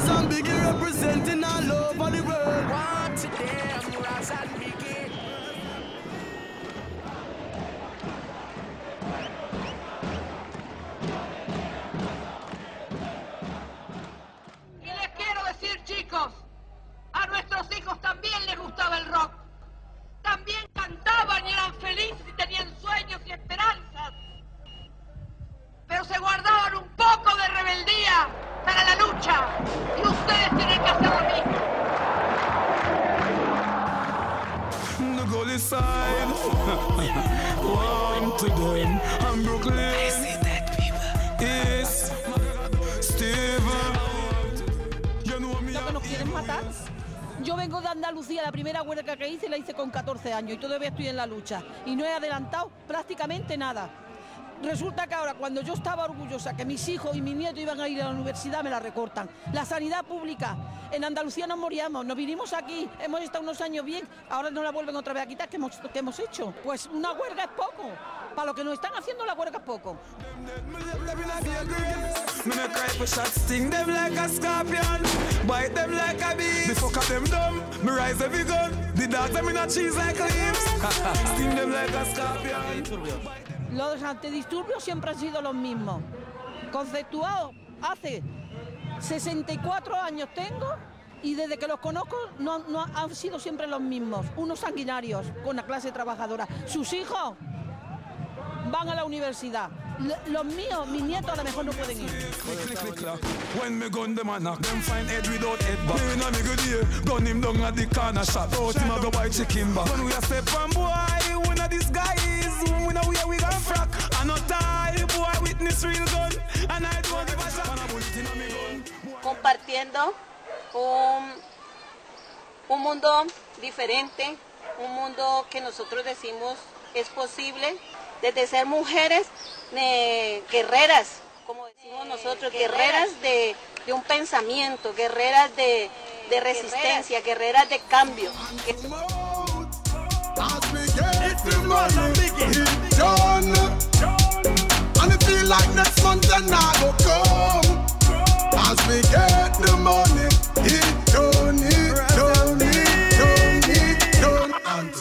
Zambigi representing all over the world. What today? 14 años y todavía estoy en la lucha y no he adelantado prácticamente nada. Resulta que ahora, cuando yo estaba orgullosa que mis hijos y mis nietos iban a ir a la universidad, me la recortan. La sanidad pública, en Andalucía nos moríamos, nos vinimos aquí, hemos estado unos años bien, ahora nos la vuelven otra vez a quitar. ¿Qué qué hemos hecho? Pues una huelga es poco. Para lo que nos están haciendo, la huelga es poco. Los antidisturbios siempre han sido los mismos. Conceptuados hace 64 años tengo y desde que los conozco no, no han sido siempre los mismos. Unos sanguinarios con la clase trabajadora. Sus hijos van a la universidad. L- Los míos, mis nietos a lo mejor no pueden ir. Click, click, click, clack. When me gun them a knock, them find head without head back. Me inna me good ear, gun him down at the corner shop. Out him a go buy chicken back. When we a step on boy, we know this guy is. We know where we got frack. I no tie, boy, witness real gun. And I don't give a shot. And a bullet inna me gun. compartiendo un, un mundo diferente, un mundo que nosotros decimos es posible, desde ser mujeres eh, guerreras, como decimos nosotros, guerreras de, de un pensamiento, guerreras de, de resistencia, guerreras de cambio.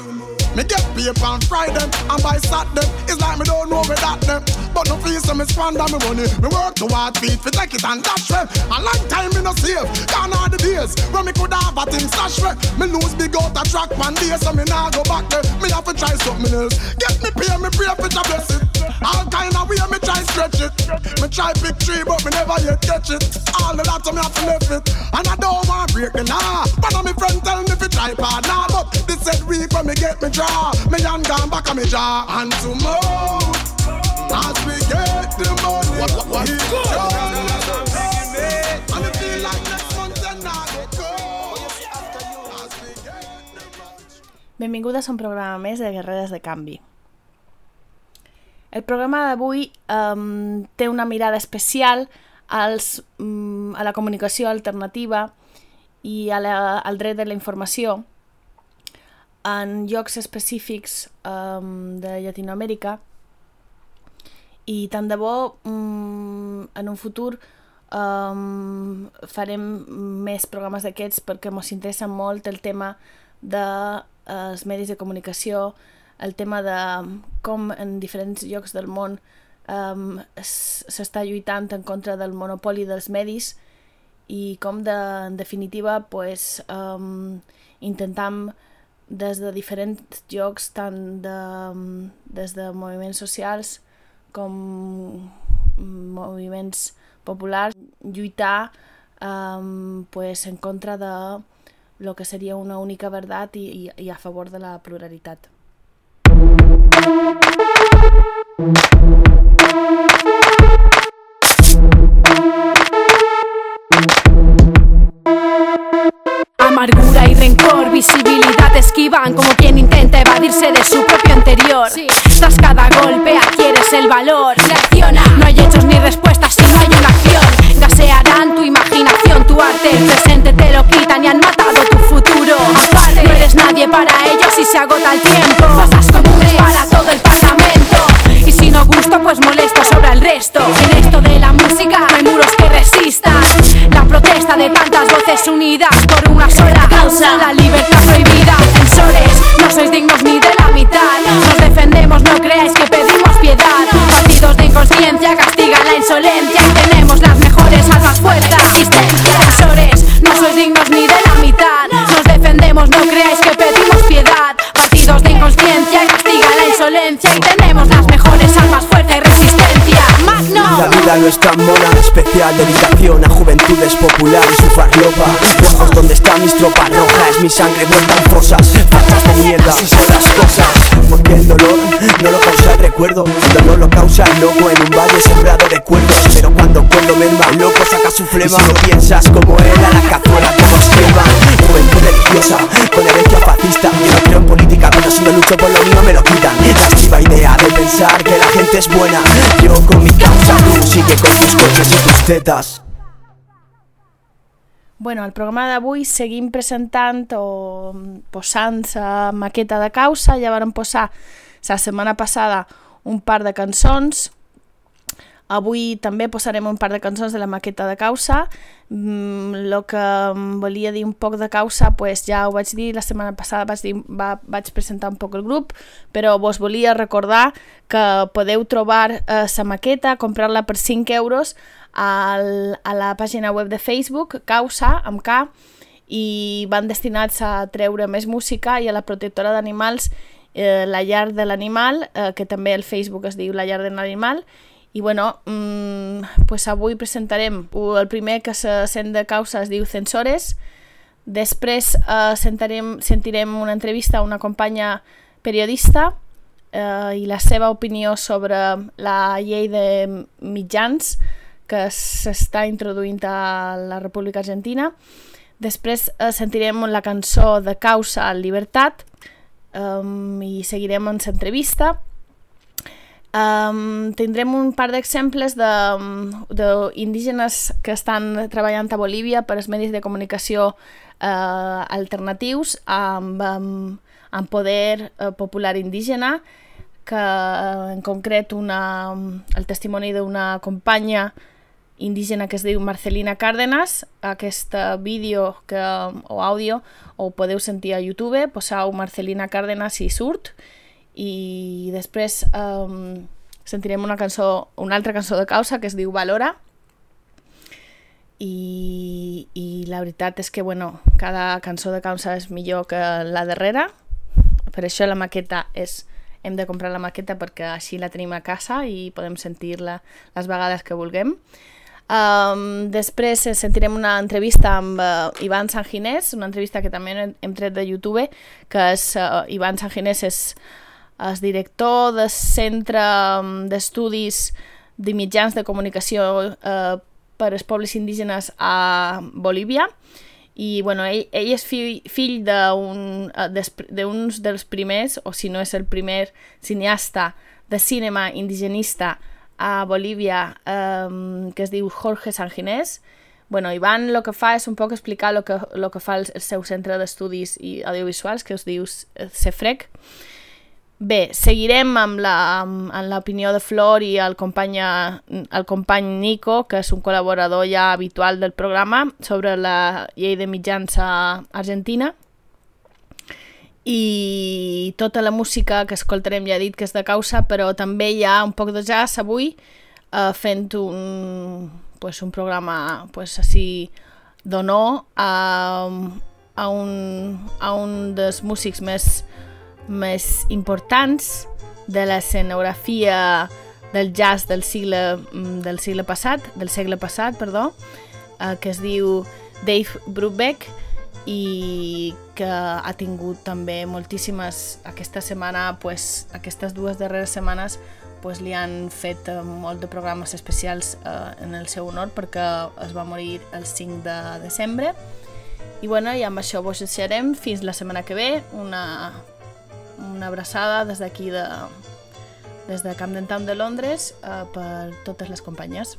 tomorrow. Me get paper on Friday and by Saturday It's like me don't know that them. But no feel so me squander me money. Me work to hard feet fi take it and dash them A long time me no save Gone are the days When me could have a thing stash me. Me lose big out a track one day So me nah go back there. Me have to try something else. Get me pay me pray for to bless it All kind of way me try stretch it. Me try big tree but me never yet catch it. All of that so me have to left it. And I don't want break the law. One of me friend tell me fi try hard now But this said week when me get me Me hand gone back on me jaw And to mouth. As we get the money what, what, it done. And it feel like next month then I go. Go we Benvingudes a un programa més de Guerreres de Canvi. El programa d'avui um, té una mirada especial als, um, a la comunicació alternativa i a la, al dret de la informació en llocs específics um, de Llatinoamèrica. I tant de bo um, en un futur um, farem més programes d'aquests perquè ens interessa molt el tema dels de, els medis de comunicació, el tema de com en diferents llocs del món um, s'està lluitant en contra del monopoli dels medis i com de, en definitiva pues, um, intentam des de diferents llocs, tant de, des de moviments socials com moviments populars, lluitar um, pues, en contra de lo que seria una única verdad i, i, i a favor de la pluralitat. Amargura y rencor, visibilidad esquivan como quien intenta evadirse de su propio interior. Tras cada golpe adquieres el valor. Reacciona, no hay hechos ni respuestas si no hay una acción. Gasearán tu imaginación, tu arte, el presente te lo quitan y han matado tu futuro. Aparte, no eres nadie para ellos y se agota el tiempo. Pasas comunes para todo el parlamento. Y si no gusto, pues molesto sobre el resto. De tantos Todos unidas por una sola causa. La libertad prohibida, censores. No sois dignos ni de la mitad. Nos defendemos, no creáis que pedimos piedad Partidos de inconsciencia castigan la insolencia. Tenemos las mejores fuertes Resistencia. Censores, no sois dignos ni de la mitad. Nos defendemos, no creáis que pedimos piedad Partidos de inconsciencia castigan la insolencia Y tenemos No es tan mona, especial dedicación a juventudes populares y farlopa. Rojos donde está mis tropas rojas, mi sangre vuelta en fosas Fachas de mierda, las cosas Porque el dolor no lo causa el recuerdo. El dolor lo causa el loco en un valle sembrado de cuerdos Pero cuando cuerdo merma, el loco saca su flema. Y no piensas como él, a la cazuela te conserva Juventud religiosa, con herencia fascista. Yo no creo en política, pero si no lucho por lo mío me lo quitan. La chiva idea de pensar que la gente es buena. Yo con mi causa, tú sigue con tus coches y tus tetas Bueno, al programa d'avui seguim presentant o posant la maqueta de causa. Ja varen posar la setmana passada un par de cançons. Avui també posarem un par de cançons de la maqueta de causa. Mm, lo que em volia dir un poc de causa, pues ja ho vaig dir, la setmana passada vaig, dir, va, vaig presentar un poc el grup, però vos volia recordar que podeu trobar eh, maqueta, comprar-la per 5 euros al, a la pàgina web de Facebook, Causa, amb K, i van destinats a treure més música i a la protectora d'animals eh, La Llar de l'Animal, eh, que també el Facebook es diu La Llar de l'Animal, i bueno, mmm, pues avui presentarem el primer que se sent de causa es diu Censores, després eh, sentarem, sentirem una entrevista a una companya periodista eh, i la seva opinió sobre la llei de mitjans que s'està introduint a la República Argentina. Després eh, sentirem la cançó de Causa Libertat um, i seguirem amb l'entrevista. Um, tindrem un par d'exemples d'indígenes de, que estan treballant a Bolívia per als medis de comunicació uh, alternatius amb, amb, amb poder uh, popular indígena que uh, en concret una, el testimoni d'una companya indígena que es diu Marcelina Cárdenas. Aquest vídeo que, o àudio ho podeu sentir a YouTube, posau Marcelina Cárdenas i surt. I després um, sentirem una cançó, una altra cançó de causa que es diu Valora. I, i la veritat és que bueno, cada cançó de causa és millor que la darrera. Per això la maqueta és hem de comprar la maqueta perquè així la tenim a casa i podem sentir-la les vegades que vulguem Um, després sentirem una entrevista amb uh, Ivan Sanginés, una entrevista que també hem tret de YouTube, que és uh, Ivan Sanginés és el director del Centre d'Estudis de Mitjans de Comunicació eh, per als pobles indígenes a Bolívia. I bueno, ell, ell és fill, fill d'un de dels primers, o si no és el primer cineasta de cinema indigenista a Bolívia eh, que es diu Jorge Sanginés. Bueno, Ivan el que fa és un poc explicar el que, lo que fa el, el seu centre d'estudis audiovisuals, que es diu CEFREC, Bé, seguirem amb l'opinió de Flor i el company, el company Nico, que és un col·laborador ja habitual del programa, sobre la llei de mitjans a Argentina. I tota la música que escoltarem ja he dit que és de causa, però també hi ha un poc de jazz avui, eh, fent un, pues, un programa pues, així d'honor a, a, un, a un dels músics més més importants de l'escenografia del jazz del segle, mm, del segle passat, del segle passat, perdó, eh, que es diu Dave Brubeck i que ha tingut també moltíssimes aquesta setmana, pues, aquestes dues darreres setmanes pues, li han fet eh, molt de programes especials eh, en el seu honor perquè es va morir el 5 de desembre. I bueno, i amb això vos deixarem. Fins la setmana que ve. Una una abraçada des d'aquí de, des de Camden Town de Londres eh, per totes les companyes.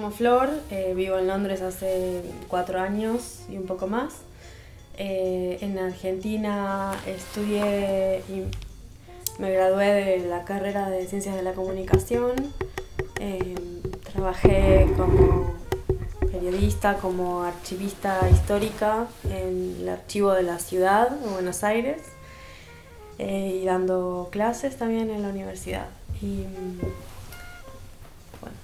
Llamo Flor, eh, vivo en Londres hace cuatro años y un poco más. Eh, en Argentina estudié y me gradué de la carrera de Ciencias de la Comunicación. Eh, trabajé como periodista, como archivista histórica en el archivo de la ciudad de Buenos Aires y dando clases también en la universidad. Y bueno,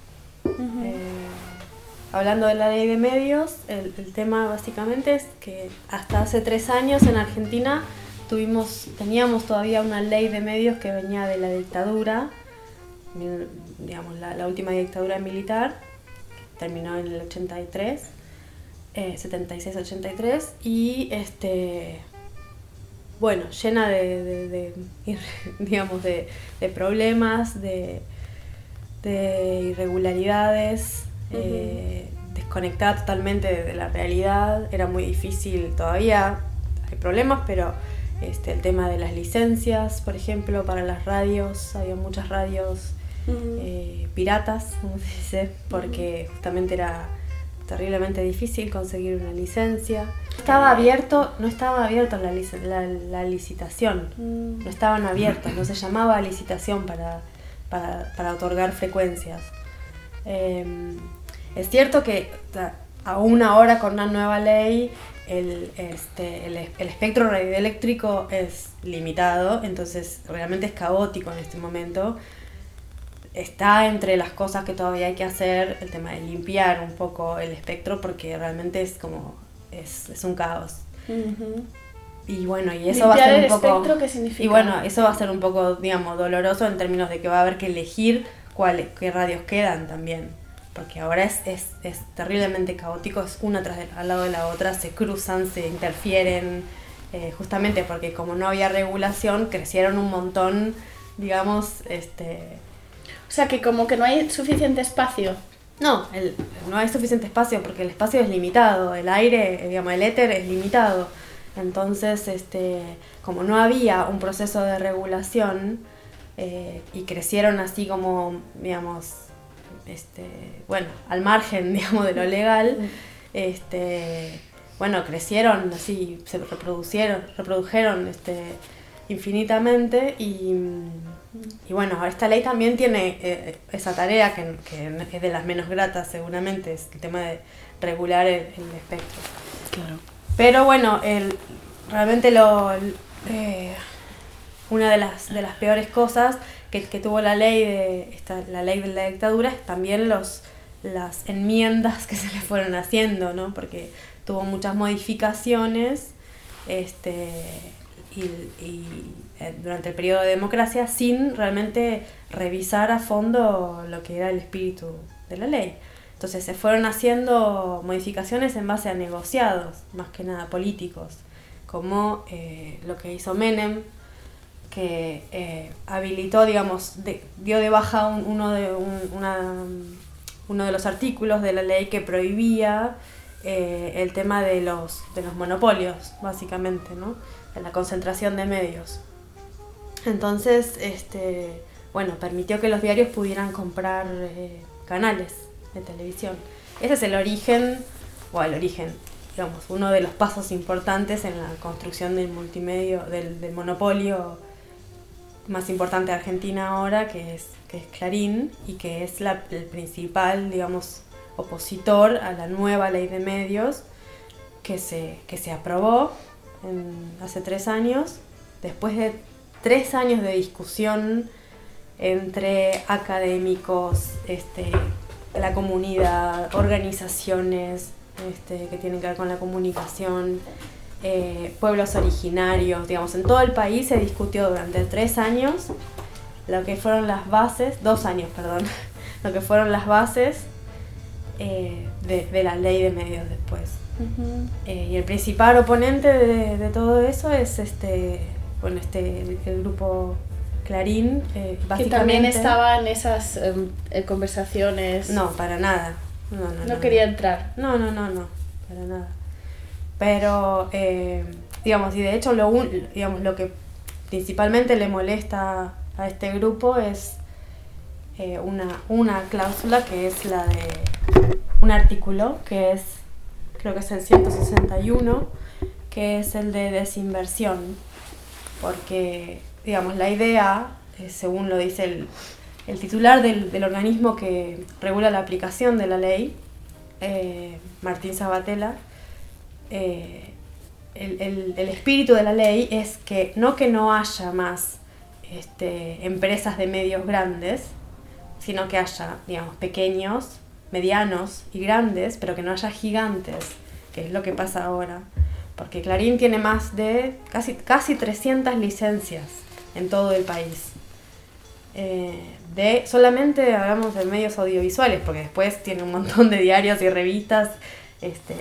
hablando de la ley de medios, el, tema básicamente es que hasta hace tres años en Argentina tuvimos, teníamos todavía una ley de medios que venía de la dictadura, digamos la, última dictadura militar, terminó en el 83, eh, 76-83, y este bueno, llena digamos, de, problemas, de irregularidades, uh -huh. eh, desconectada totalmente de la realidad, era muy difícil todavía, hay problemas, pero este, el tema de las licencias, por ejemplo, para las radios, había muchas radios uh -huh. eh, piratas, como se dice, porque justamente era terriblemente difícil conseguir una licencia. Estaba abierto, no estaba abierta la, la, la, licitación, mm. no estaban abiertas, no se llamaba licitación para, para, para otorgar frecuencias. Eh, es cierto que aún ahora con una nueva ley el, este, el, el espectro radioeléctrico es limitado, entonces realmente es caótico en este momento está entre las cosas que todavía hay que hacer el tema de limpiar un poco el espectro porque realmente es como es, es un caos uh -huh. y bueno y eso limpiar va a ser un poco poco ¿qué significa? y bueno eso va a ser un poco digamos doloroso en términos de que va a haber que elegir cuáles qué radios quedan también porque ahora es, es, es terriblemente caótico es una tras de, al lado de la otra se cruzan se interfieren eh, justamente porque como no había regulación crecieron un montón digamos este o sea, que como que no hay suficiente espacio. No, el, no hay suficiente espacio porque el espacio es limitado, el aire, digamos, el éter es limitado. Entonces, este, como no había un proceso de regulación eh, y crecieron así como, digamos, este, bueno, al margen, digamos, de lo legal, este, bueno, crecieron así, se reproducieron, reprodujeron este, infinitamente y y bueno, esta ley también tiene eh, esa tarea que, que, es de las menos gratas seguramente, es el tema de regular el, el espectro. Claro. Pero bueno, el, realmente lo, eh, una de las, de las peores cosas que, que tuvo la ley de esta, la ley de la dictadura es también los, las enmiendas que se le fueron haciendo, ¿no? Porque tuvo muchas modificaciones este, y, y eh, durante el periodo de democracia sin realmente revisar a fondo lo que era el espíritu de la ley. Entonces se fueron haciendo modificaciones en base a negociados, más que nada políticos, como eh, lo que hizo Menem, que eh, habilitó, digamos, dio de baja un, uno, de, uno de los artículos de la ley que prohibía eh, el tema de los, de los monopolios, básicamente, ¿no? de la concentración de medios. Entonces, este, bueno, permitió que los diarios pudieran comprar eh, canales de televisión. Ese es el origen, o el origen, digamos, uno de los pasos importantes en la construcción del multimedio, del, del monopolio más importante de Argentina ahora, que es, que es Clarín, y que es la, el principal, digamos, opositor a la nueva ley de medios que se, que se aprobó hace tres años, después de tres años de discusión entre académicos, este, la comunidad, organizaciones este, que tienen que ver con la comunicación, eh, pueblos originarios, digamos, en todo el país se discutió durante tres años lo que fueron las bases, dos años, perdón, lo que fueron las bases eh, de, de, la ley de medios después. Uh -huh. eh, y el principal oponente de, de, todo eso es este bueno, este, el, el grupo Clarín, eh, básicamente... Que también estaba en esas eh, conversaciones... No, para nada. No, no, no, no quería entrar. No, no, no, no, para nada. Pero, eh, digamos, y de hecho lo, un, digamos, lo que principalmente le molesta a este grupo es eh, una, una cláusula que es la de un artículo que es, creo que es el 161, que es el de desinversión, porque, digamos, la idea, eh, según lo dice el, el titular del, del organismo que regula la aplicación de la ley, Martín Sabatella, eh, el, el- el espíritu de la ley es que no que no haya más este, empresas de medios grandes, sino que haya, digamos, pequeños, medianos y grandes, pero que no haya gigantes, que es lo que pasa ahora. Porque Clarín tiene más de casi, casi 300 licencias en todo el país. Eh, de solamente hablamos de medios audiovisuales, porque después tiene un montón de diarios y revistas. Este,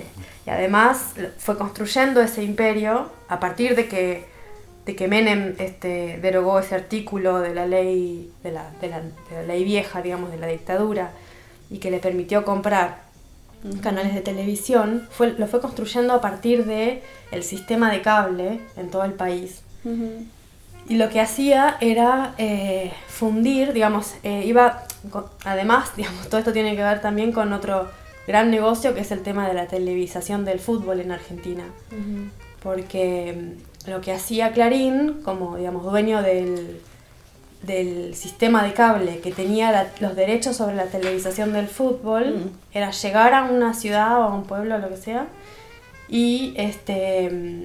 y además fue construyendo ese imperio a partir de que, de que Menem este, derogó ese artículo de la ley, de la, de la- de la ley vieja, digamos, de la dictadura, y que le permitió comprar canales de televisión, fue, lo fue construyendo a partir de el sistema de cable en todo el país. Y lo que hacía era eh, fundir, digamos, eh, iba, con- además, digamos, todo esto tiene que ver también con otro gran negocio que es el tema de la televisación del fútbol en Argentina. Porque mm, lo que hacía Clarín, como, digamos, dueño del, del sistema de cable que tenía la- los derechos sobre la televisación del fútbol, era llegar a una ciudad o a un pueblo, lo que sea, y este mm,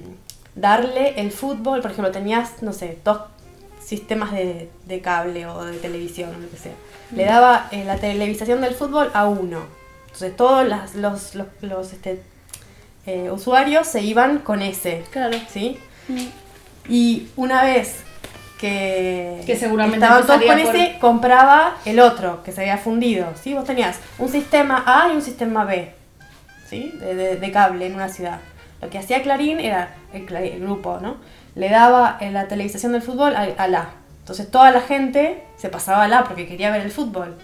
darle el fútbol, por ejemplo, tenías, no sé, dos sistemas de, de cable o de televisión lo que sea. Le Mm. daba eh, la televisación del fútbol a uno. Entonces todos las- los, los, los, este, eh, usuarios se iban con ese. Claro. ¿Sí? Y una vez que, Que seguramente estaban todos con ese, compraba el otro que se había fundido. ¿sí? Vos tenías un sistema A y un sistema B. ¿sí? De, de- de cable en una ciudad. Lo que hacía Clarín era, el, grupo, ¿no? Le daba eh, la televisación del fútbol al A. Entonces toda la gente se pasaba al A porque quería ver el fútbol.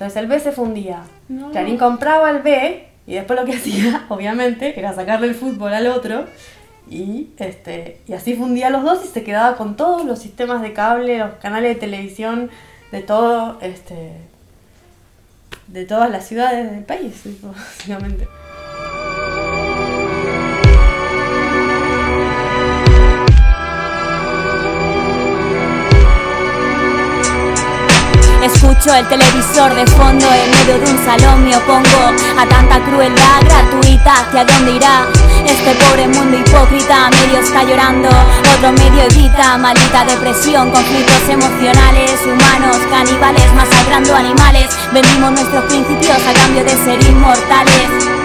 Entonces el B se fundía. No. Clarín compraba el B y después lo que hacía, obviamente, era sacarle el fútbol al otro y, este, y así fundía los dos y se quedaba con todos los sistemas de cable, los canales de televisión, de todo, este, de todas las ciudades del país, básicamente. Escucho el televisor de fondo en medio de un salón me opongo a tanta crueldad gratuita hacia dónde irá este pobre mundo hipócrita medio está llorando otro medio evita maldita depresión conflictos emocionales humanos caníbales masacrando animales vendimos nuestros principios a cambio de ser inmortales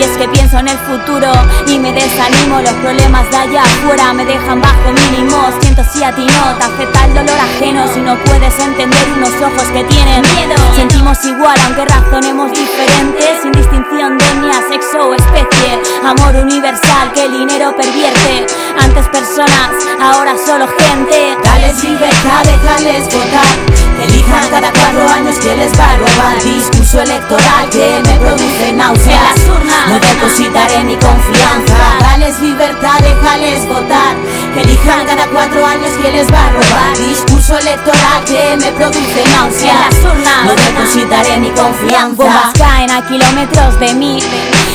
y es que pienso en el futuro y me desanimo Los problemas de allá afuera me dejan bajo mínimos Siento si a ti no te afecta el dolor ajeno Si no puedes entender unos ojos que tienen miedo Sentimos igual aunque razonemos diferentes Sin distinción de etnia, sexo o especie Amor universal que el dinero pervierte Antes personas, ahora solo gente Dales libertad, déjales votar. Elijan cada cuatro años que les va a robar. Discurso electoral que me produce náuseas. En las urnas. No depositaré mi confianza. Dales libertad, déjales votar. Que elijan cada cuatro años que les va a robar. Discurso electoral que me produce náuseas. En las urnas. No depositaré mi confianza. Bombas caen a kilómetros de mí.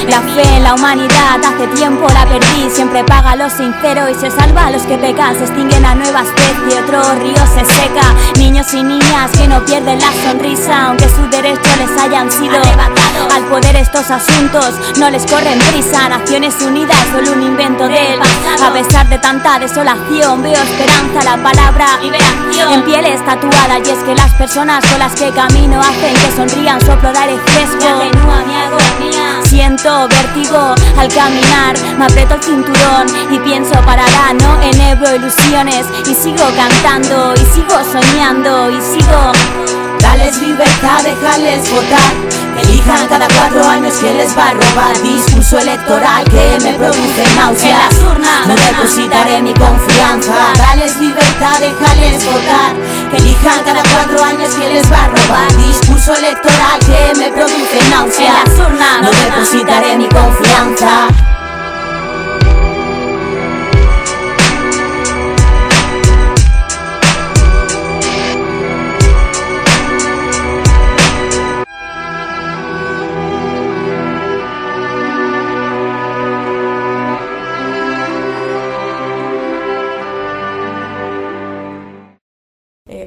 La fe en la humanidad hace tiempo la perdí. Siempre paga a los sinceros y se salva a los que pecan. Se extinguen a nueva especie, otro río se seca. Niños y niñas que no pierden la sonrisa, aunque sus derechos les hayan sido arrebatados. Al poder estos asuntos no les corren prisa. Naciones Unidas, solo un invento del pasado. A pesar de tanta desolación, veo esperanza. La palabra liberación en pieles tatuada. Y es que las personas con las que camino hacen que sonrían. Soplo de aire fresco. mi agonía. Siento vértigo al caminar, me aprieto el cinturón y pienso parará, no enhebro ilusiones y sigo cantando y sigo soñando y sigo. Libertad, déjales votar. Elijan cada cuatro años que les va a robar. Discurso electoral que me produce náuseas. En las urnas. No depositaré mi confianza. Dales libertad, déjales votar. Elijan cada cuatro años que les va a robar. Discurso electoral que me produce náuseas. En las urnas. No depositaré mi confianza.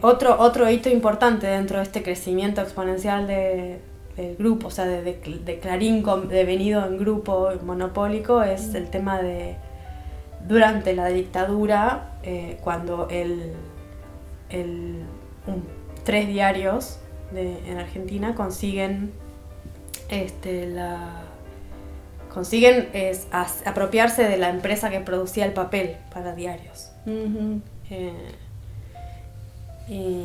Otro, otro hito importante dentro de este crecimiento exponencial de, del grupo, o sea, de, de- de Clarín con- devenido en grupo monopólico, es el tema de durante la dictadura, eh, cuando el, el- tres diarios de- en Argentina consiguen este, la consiguen es, as- apropiarse de la empresa que producía el papel para diarios. Eh, y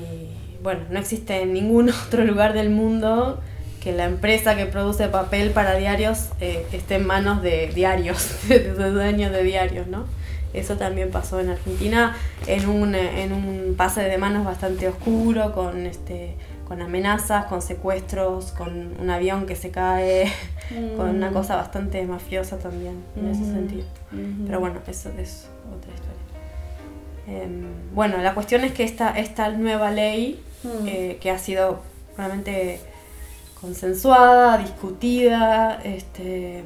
bueno, no existe en ningún otro lugar del mundo que la empresa que produce papel para diarios eh, esté en manos de diarios, de dueños de diarios, ¿no? Eso también pasó en Argentina en un, en un pase de manos bastante oscuro, con, este, con amenazas, con secuestros, con un avión que se cae, con una Mm. cosa bastante mafiosa también en ese Ujú, sentido. ujú. Pero bueno, eso es otra historia. Em, bueno, la cuestión es que esta, esta nueva ley, Mm. eh, que ha sido realmente consensuada, discutida, este,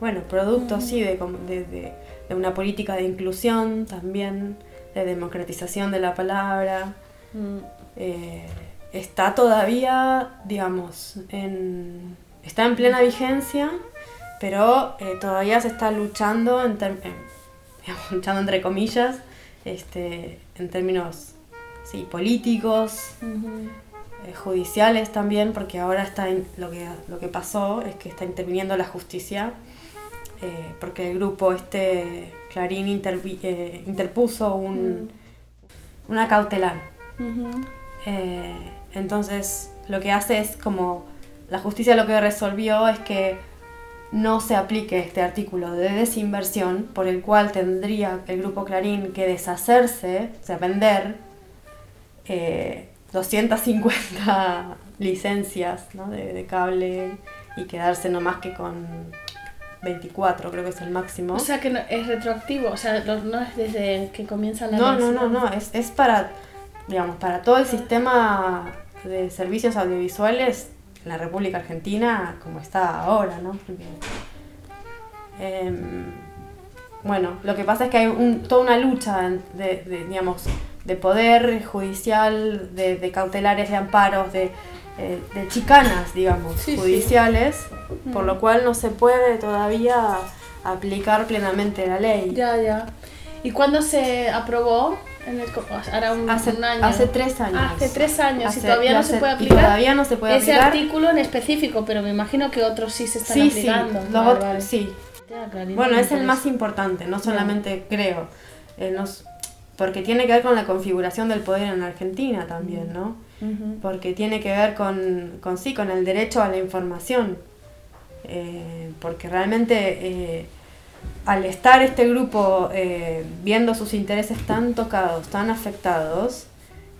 bueno, producto sí de, de- de- de una política de inclusión también, de democratización de la palabra, Mm. eh, está todavía, digamos, en, está en plena vigencia, pero eh, todavía se está luchando, en luchando entre comillas, este, en términos sí, políticos, eh, judiciales también, porque ahora está in- lo, que, lo que pasó es que está interviniendo la justicia, eh, porque el grupo este Clarín intervi- eh, interpuso un, una cautelar. Entonces, lo que hace es como la justicia lo que resolvió es que no se aplique este artículo de desinversión por el cual tendría el grupo Clarín que deshacerse, o sea, vender eh, 250 licencias ¿no? de, de cable y quedarse no más que con 24, creo que es el máximo. O sea que no- es retroactivo, o sea, no, es desde que comienza la No, no, no, no, es, es para, digamos, para todo el sistema de servicios audiovisuales la República Argentina como está ahora, ¿no? Porque, em, bueno, lo que pasa es que hay un- toda una lucha de, de, digamos, de poder judicial, de, de cautelares, de amparos, de, eh, de chicanas, digamos, Sí, sí. judiciales, por Mm. lo cual no se puede todavía aplicar plenamente la ley. Ya, ya. ¿Y cuándo se aprobó? En el, co- ahora un, Hace- un año. hace tres años. Hace tres años Hace- y todavía no hace- se puede y aplicar. todavía no se puede Ese aplicar. artículo en específico, pero me imagino que otros sí se están Sí, sí, aplicando. los Vale, ot- vale. sí. Ya, Clarín, Bueno, es el interesa. más importante, no solamente creo, eh, nos- porque tiene que ver con la configuración del poder en Argentina también, ¿no? Porque tiene que ver con, con sí, con el derecho a la información. Eh, porque realmente eh, al estar este grupo eh, viendo sus intereses tan tocados, tan afectados,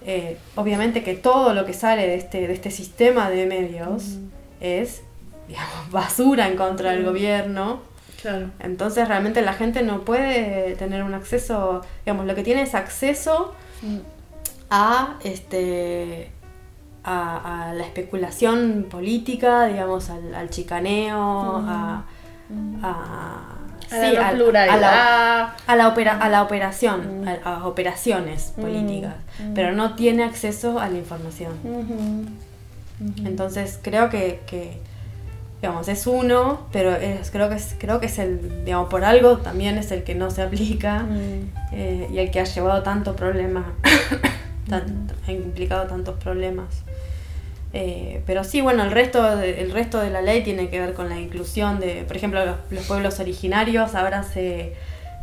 eh, obviamente que todo lo que sale de este, de este sistema de medios es digamos, basura en contra del Mm. gobierno. Claro. Entonces realmente la gente no puede tener un acceso, digamos, lo que tiene es acceso a este a, a la especulación política, digamos, al, al chicaneo, a, a, A la no pluralidad. a la, a la opera- a la operación, a, a operaciones políticas, mm. pero no tiene acceso a la información. Entonces creo que, que, digamos, es uno, pero es, creo, que es, creo que es el, digamos, por algo también es el que no se aplica eh, y el que ha llevado tanto problema, tan- ha implicado tantos problemas. Eh, pero sí, bueno, el resto, de, el resto de la ley tiene que ver con la inclusión de, por ejemplo, los, los pueblos originarios. Ahora se,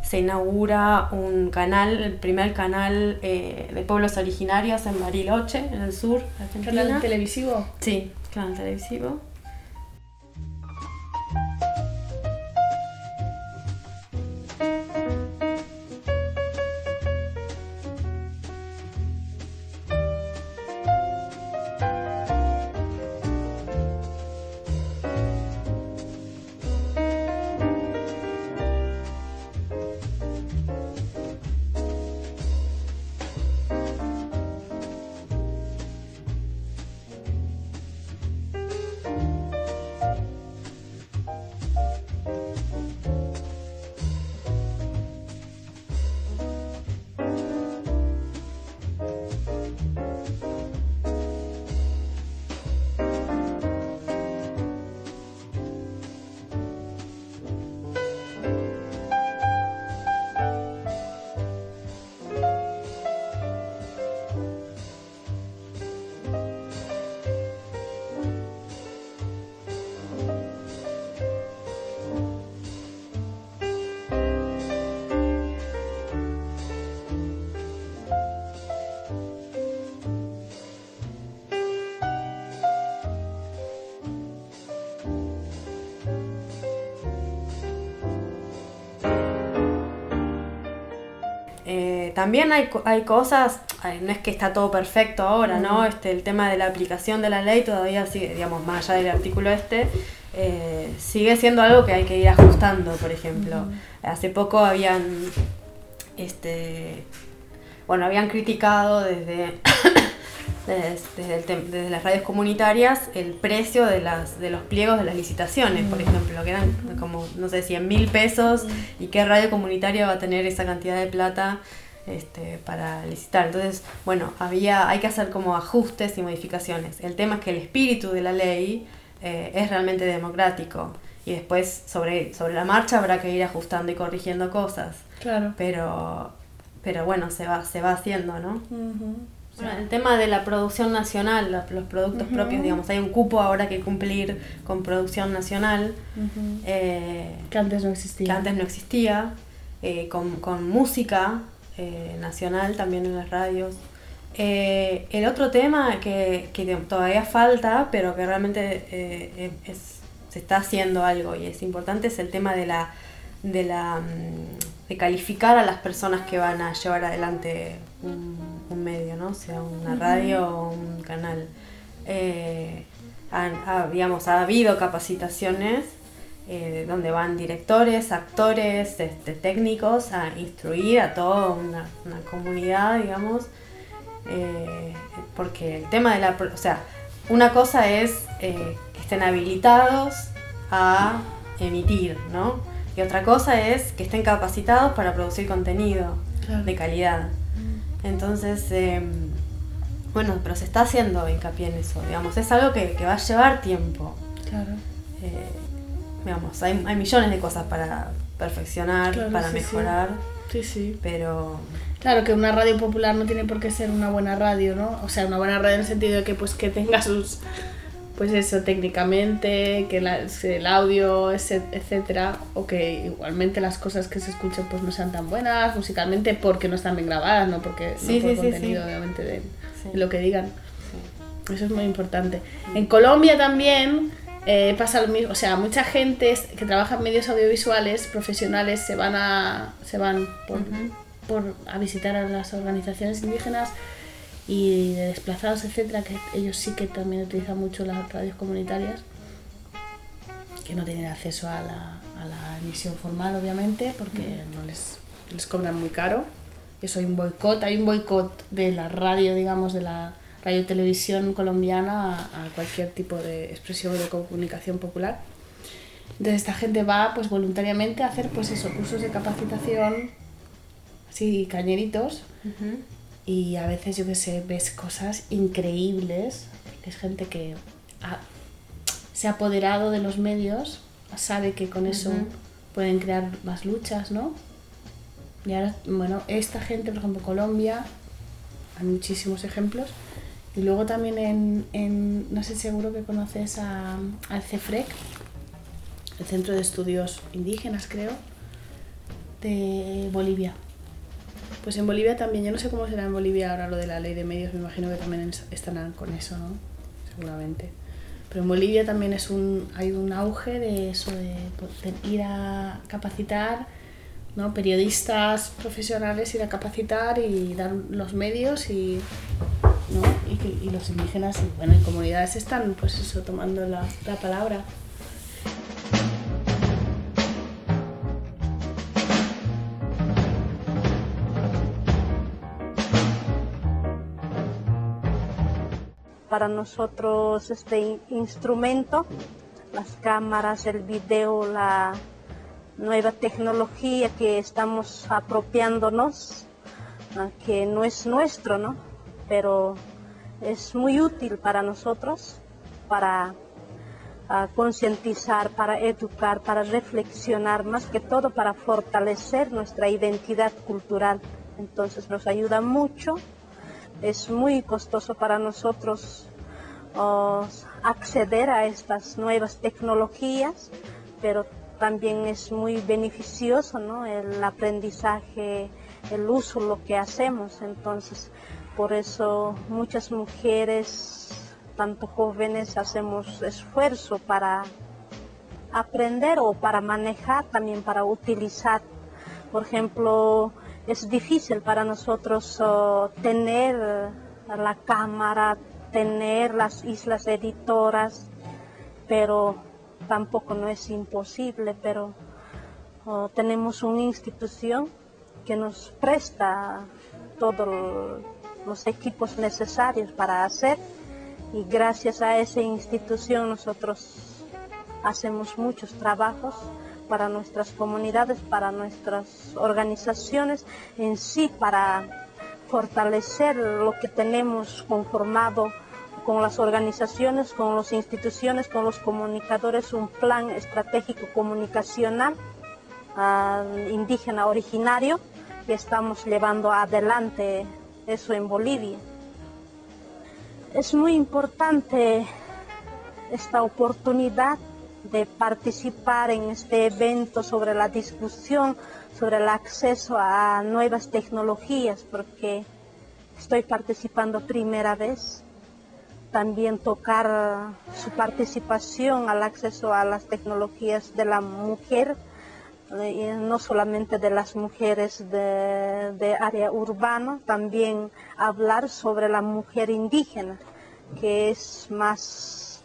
se inaugura un canal, el primer canal eh, de pueblos originarios en Bariloche, en el sur Argentina. ¿Canal televisivo? Sí, canal televisivo. También hay, hay cosas, no es que está todo perfecto ahora, ¿no? Este, el tema de la aplicación de la ley todavía sigue, digamos, más allá del artículo este, eh, sigue siendo algo que hay que ir ajustando, por ejemplo. Hace poco habían, este, bueno, habían criticado desde, desde, desde el tem- desde las radios comunitarias el precio de, las, de los pliegos de las licitaciones, por ejemplo, que eran como, no sé, 100 mil pesos y qué radio comunitaria va a tener esa cantidad de plata este, para licitar. Entonces, bueno, había, hay que hacer como ajustes y modificaciones. El tema es que el espíritu de la ley eh, es realmente democrático y después sobre, sobre la marcha habrá que ir ajustando y corrigiendo cosas. Claro. Pero, pero bueno, se va, se va haciendo, ¿no? Bueno, el tema de la producción nacional, los productos Ujú. propios, digamos, hay un cupo ahora que cumplir con producción nacional. Ujú. eh, Que antes no existía. que antes no existía, eh, con, con música eh, nacional también en las radios. Eh, el otro tema que, que todavía falta, pero que realmente eh, es- se está haciendo algo y es importante, es el tema de la, de la mm, de calificar a las personas que van a llevar adelante un, un medio, ¿no? sea una radio o un canal. Eh, han- ha, digamos, ha habido capacitaciones eh, donde van directores, actores, este, técnicos a instruir a toda una, una comunidad, digamos, eh, porque el tema de la... O sea, una cosa es eh, que estén habilitados a emitir, ¿no? Y otra cosa es que estén capacitados para producir contenido Claro. de calidad. Entonces, eh, bueno, pero se está haciendo hincapié en eso, digamos, es algo que, que va a llevar tiempo. Claro. Eh, digamos, hay, hay millones de cosas para perfeccionar, Claro, para sí, mejorar, Sí, sí. pero Claro que una radio popular no tiene por qué ser una buena radio, ¿no? O sea, una buena radio en el sentido de que pues que tenga sus pues eso técnicamente, que la- el audio, etcétera, o que igualmente las cosas que se escuchen pues no sean tan buenas musicalmente porque no están bien grabadas, no porque Sí, no por sí, sí, contenido sí. obviamente de, de lo que digan. Eso es muy importante. En Colombia también eh, pasa lo mismo, o sea, mucha gente que trabaja en medios audiovisuales profesionales se van a se van por, por- a visitar a las organizaciones indígenas y de desplazados, etcétera, que ellos sí que también utilizan mucho las radios comunitarias, que no tienen acceso a la, a la emisión formal, obviamente, porque no les, les cobran muy caro. Eso hay un boicot, hay un boicot de la radio, digamos, de la radio televisión colombiana a, cualquier tipo de expresión de comunicación popular. Entonces esta gente va pues voluntariamente a hacer pues eso, cursos de capacitación, así cañeritos, y a veces yo que sé, ves cosas increíbles, porque es gente que ha- se ha apoderado de los medios, sabe que con eso pueden crear más luchas, ¿no? Y ahora, bueno, esta gente, por ejemplo, Colombia, hay muchísimos ejemplos. Y luego también en, en no sé, seguro que conoces a, al CEFREC, el Centro de Estudios Indígenas, creo, de Bolivia. Pues en Bolivia también, yo no sé cómo será en Bolivia ahora lo de la ley de medios, me imagino que también es- estarán con eso, ¿no? Seguramente. Pero en Bolivia también es un, hay un auge de eso, de, de ir a capacitar, ¿no? Periodistas profesionales ir a capacitar y dar los medios y, ¿no? Y, los indígenas y bueno, y comunidades están pues eso, tomando la, la palabra. para nosotros este in- instrumento, las cámaras, el video, la nueva tecnología que estamos apropiándonos, que no es nuestro, ¿no? Pero es muy útil para nosotros, para ah, concientizar, para educar, para reflexionar, más que todo para fortalecer nuestra identidad cultural. Entonces nos ayuda mucho es muy costoso para nosotros oh, acceder a estas nuevas tecnologías, pero también es muy beneficioso ¿no? el aprendizaje, el uso, lo que hacemos. Entonces, por eso muchas mujeres, tanto jóvenes, hacemos esfuerzo para aprender o para manejar, también para utilizar. Por ejemplo, es difícil para nosotros oh, tener la cámara, tener las islas editoras, pero tampoco no es imposible, pero oh, tenemos una institución que nos presta todos los equipos necesarios para hacer y gracias a esa institución nosotros hacemos muchos trabajos para nuestras comunidades, para nuestras organizaciones, en sí para fortalecer lo que tenemos conformado con las organizaciones, con las instituciones, con los comunicadores, un plan estratégico comunicacional ah, indígena originario que estamos llevando adelante eso en Bolivia. Es muy importante esta oportunidad de participar en este evento sobre la discusión sobre el acceso a nuevas tecnologías, porque estoy participando primera vez. También tocar su participación al acceso a las tecnologías de la mujer, no solamente de las mujeres de, área urbana, también hablar sobre la mujer indígena, que es más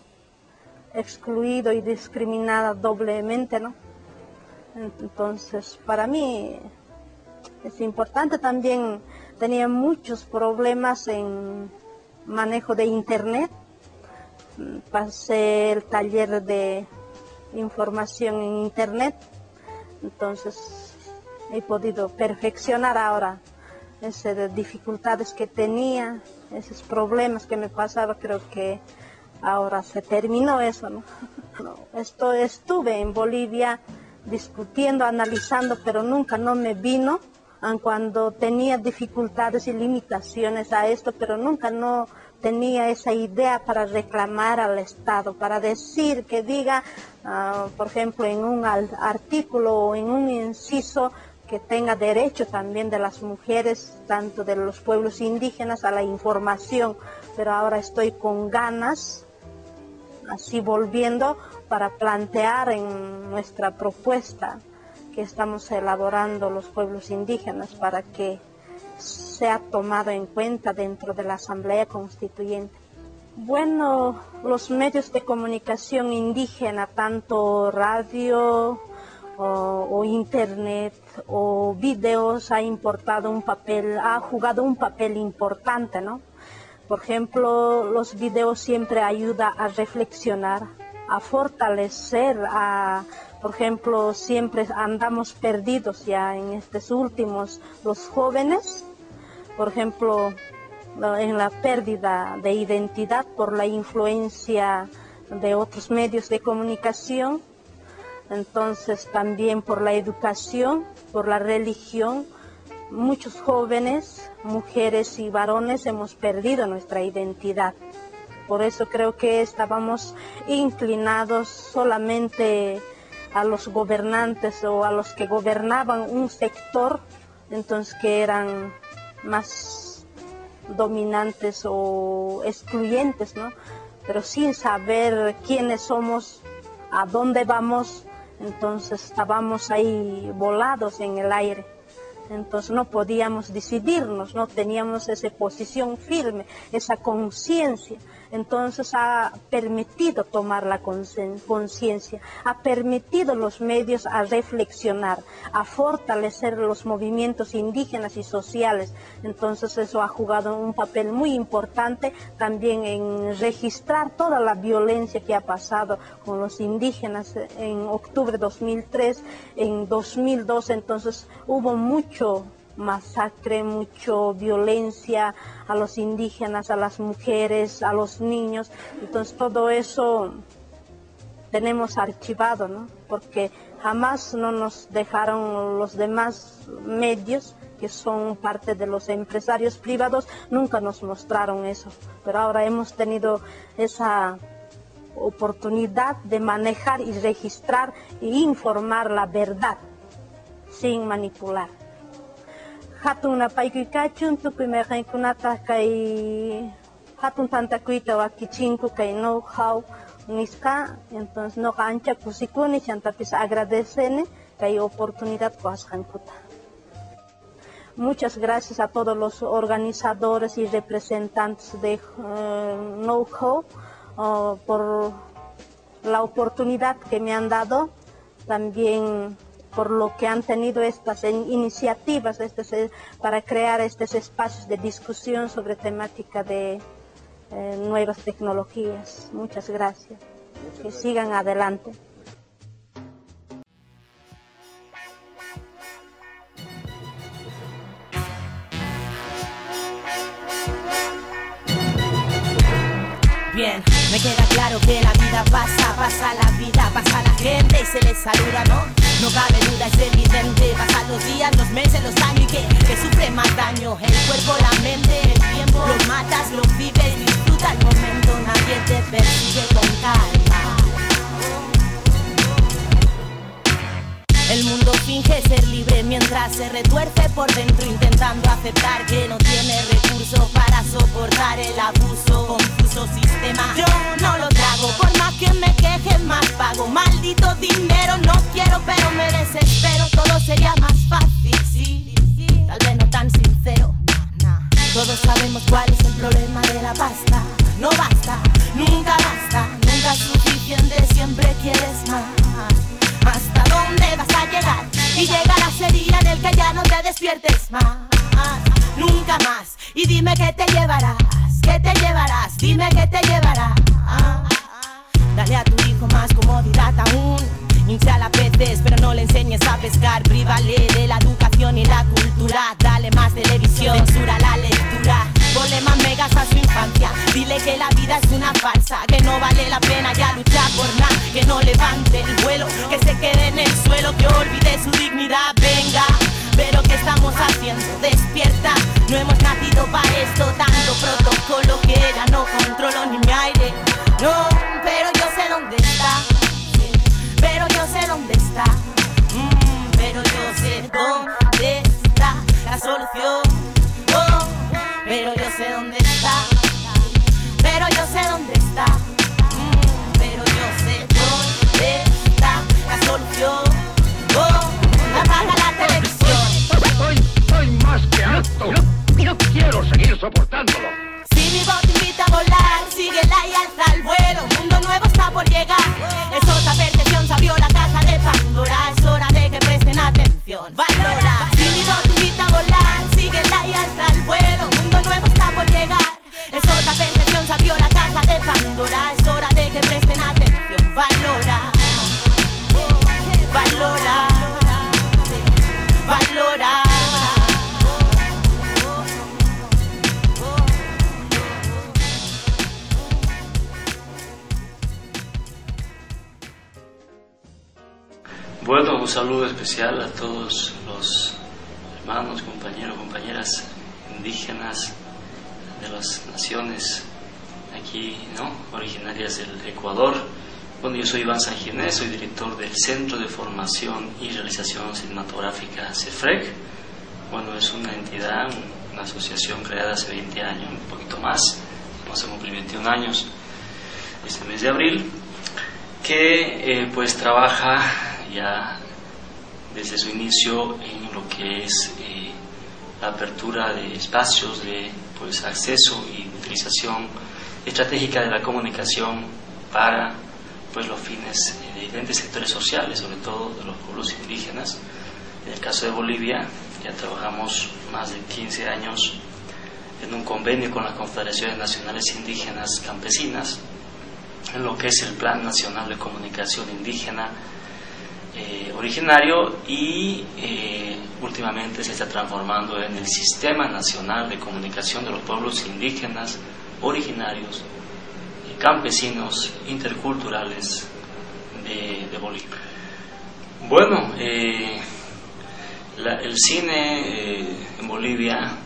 excluido y discriminada doblemente, ¿no? Entonces, para mí es importante también, tenía muchos problemas en manejo de Internet. Pasé el taller de información en Internet, entonces he podido perfeccionar ahora esas dificultades que tenía, esos problemas que me pasaban, creo que ahora se terminó eso, ¿no? Esto estuve en Bolivia discutiendo, analizando, pero nunca no me vino aun cuando tenía dificultades y limitaciones a esto, pero nunca no tenía esa idea para reclamar al Estado, para decir que diga, ah, por ejemplo, en un artículo o en un inciso que tenga derecho también de las mujeres, tanto de los pueblos indígenas, a la información. Pero ahora estoy con ganas así volviendo para plantear en nuestra propuesta que estamos elaborando los pueblos indígenas para que sea tomado en cuenta dentro de la Asamblea Constituyente. Bueno, los medios de comunicación indígena, tanto radio o, internet o videos, ha importado un papel, ha jugado un papel importante, ¿no? Por ejemplo, los videos siempre ayudan a reflexionar, a fortalecer, a, por ejemplo, siempre andamos perdidos ya en estos últimos, los jóvenes, por ejemplo, en la pérdida de identidad por la influencia de otros medios de comunicación, entonces también por la educación, por la religión, muchos jóvenes, mujeres y varones hemos perdido nuestra identidad. Por eso creo que estábamos inclinados solamente a los gobernantes o a los que gobernaban un sector, entonces que eran más dominantes o excluyentes, ¿no? Pero sin saber quiénes somos, a dónde vamos, entonces estábamos ahí volados en el aire entonces no podíamos decidirnos, no teníamos esa posición firme, esa conciencia entonces ha permitido tomar la conciencia, ha permitido los medios a reflexionar, a fortalecer los movimientos indígenas y sociales. Entonces eso ha jugado un papel muy importante también en registrar toda la violencia que ha pasado con los indígenas en octubre de 2003, en 2002, entonces hubo mucho masacre, mucho violencia a los indígenas, a las mujeres, a los niños. Entonces todo eso tenemos archivado, ¿no? Porque jamás no nos dejaron los demás medios que son parte de los empresarios privados, nunca nos mostraron eso. Pero ahora hemos tenido esa oportunidad de manejar y registrar e informar la verdad sin manipular. Hatun na paikikachun tukuy may kay hatun tanta kuita wa kichinko kay know how niska entonces no cancha kusikuni chanta pisa agradecene kay oportunidad ko askan kuta Muchas gracias a todos los organizadores y representantes de uh, NoCo uh, por la oportunidad que me han dado, también por lo que han tenido estas iniciativas estos, para crear estos espacios de discusión sobre temática de eh, nuevas tecnologías. Muchas gracias. que sigan adelante. Me queda claro que la vida pasa, pasa la vida, pasa la gente y se les saluda, ¿no? No cabe duda, es evidente, pasan los días, los meses, los años y que, que sufre más daño. El cuerpo, la mente, el tiempo, lo matas, lo vives, disfruta el momento, nadie te persigue con calma. El mundo finge ser libre mientras se retuerce por dentro intentando aceptar que no tiene recursos para soportar el abuso. Confuso sistema, yo no lo trago, por más que me queje más pago. Maldito dinero, no quiero pero me desespero, todo sería más fácil, sí, tal vez no tan sincero. Todos sabemos cuál es el problema de la pasta. No basta, nunca basta, nunca suficiente, siempre quieres más. ¿Hasta dónde vas a llegar? Y llegará ese día en el que ya no te despiertes más. Nunca más. Y dime que te llevarás, que te llevarás, dime que te llevarás. Dale a tu hijo más comodidad aún. Instala peces, pero no le enseñes a pescar. Prívale de la educación y la cultura. Dale más televisión, censura la lectura. Ponle más megas a su infancia. Dile que la vida es una farsa, que no vale la pena ya luchar por nada. Que no levante el vuelo, que se quede en el suelo, que olvide su dignidad. Venga, pero ¿qué estamos haciendo? Despierta, no hemos nacido para esto. Tanto protocolo que ya no controlo ni mi aire. No, pero yo sé dónde está. Pero yo sé dónde está. Mm, pero yo sé dónde está la solución. No quiero seguir soportándolo. Bueno, un saludo especial a todos los hermanos, compañeros, compañeras indígenas de las naciones aquí, ¿no? Originarias del Ecuador. Bueno, yo soy Iván San Ginés, soy director del Centro de Formación y Realización Cinematográfica CEFREC. Bueno, es una entidad, una asociación creada hace 20 años, un poquito más, vamos a cumplir 21 años este mes de abril, que eh, pues trabaja ya desde su inicio en lo que es eh, la apertura de espacios de pues, acceso y utilización estratégica de la comunicación para pues, los fines de diferentes sectores sociales, sobre todo de los pueblos indígenas. En el caso de Bolivia, ya trabajamos más de 15 años en un convenio con las Confederaciones Nacionales Indígenas Campesinas, en lo que es el Plan Nacional de Comunicación Indígena eh, originario y eh, últimamente se está transformando en el Sistema Nacional de Comunicación de los Pueblos Indígenas Originarios, eh, Campesinos, Interculturales de, Bolivia. Bueno, la, el cine en Bolivia,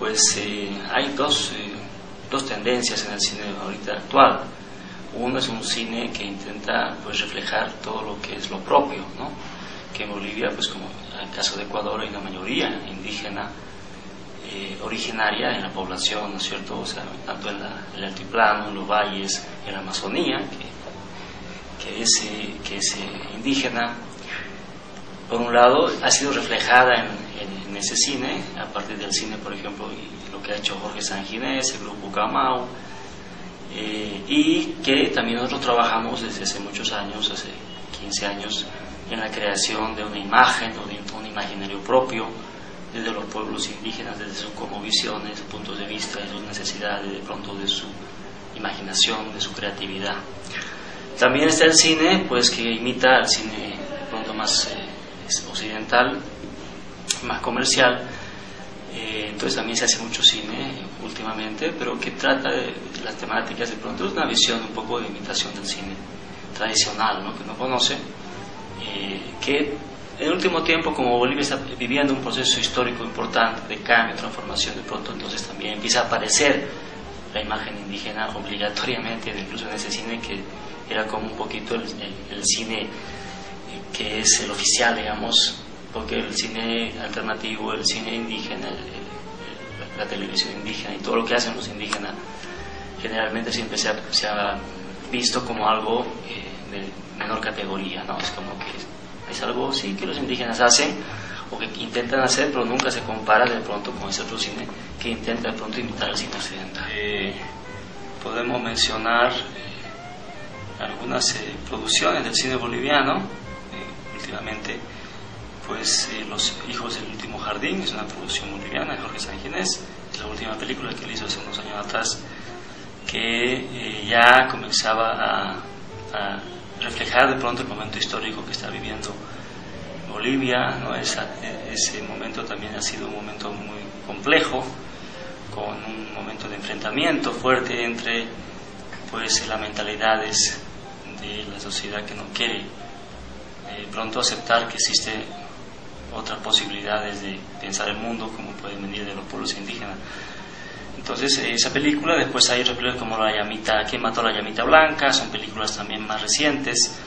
pues hay dos, dos tendencias en el cine ahorita actual. Uno es un cine que intenta pues, reflejar todo lo que es lo propio, ¿no? que en Bolivia, pues como en el caso de Ecuador, hay una mayoría indígena eh, originaria en la población, ¿no es cierto? O sea, tanto en, el altiplano, en los valles, en la Amazonía, que, que indígena, por un lado, ha sido reflejada en, ese cine, a partir del cine, por ejemplo, lo que ha hecho Jorge Sanginés, el grupo Camau, eh, y que también nosotros trabajamos desde hace muchos años, hace 15 años, en la creación de una imagen o de un imaginario propio desde los pueblos indígenas, desde sus visiones, puntos de vista, de sus necesidades, de pronto de su imaginación, de su creatividad. También está el cine, pues que imita al cine de pronto más eh, occidental, más comercial. Eh, entonces también se hace mucho cine últimamente, pero que trata de, las temáticas de pronto es una visión un poco de imitación del cine tradicional, ¿no? que no conoce, eh, que en el último tiempo, como Bolivia está viviendo un proceso histórico importante de cambio, transformación, de pronto entonces también empieza a aparecer la imagen indígena obligatoriamente, incluso en ese cine que era como un poquito el, cine que es el oficial, digamos, porque el cine alternativo, el cine indígena, la televisión indígena y todo lo que hacen los indígenas generalmente siempre se ha, visto como algo eh, de menor categoría, ¿no? Es como que es algo sí que los indígenas hacen o que intentan hacer, pero nunca se compara de pronto con ese otro cine que intenta de pronto imitar el cine occidental. Eh, podemos mencionar eh, algunas eh, producciones del cine boliviano, últimamente pues Los Hijos del Último Jardín, es una producción boliviana de Jorge Sanginés, es la última película que él hizo hace unos años atrás, que ya comenzaba a reflejar de pronto el momento histórico que está viviendo Bolivia, ese momento también ha sido un momento muy complejo, con un momento de enfrentamiento fuerte entre pues las mentalidades de la sociedad que no quiere de pronto aceptar que existe otras posibilidades de pensar el mundo como pueden venir de los pueblos indígenas entonces, eh, esa película, después hay otras películas como La llamita, ¿Quién mató a la llamita blanca? Son películas también más recientes,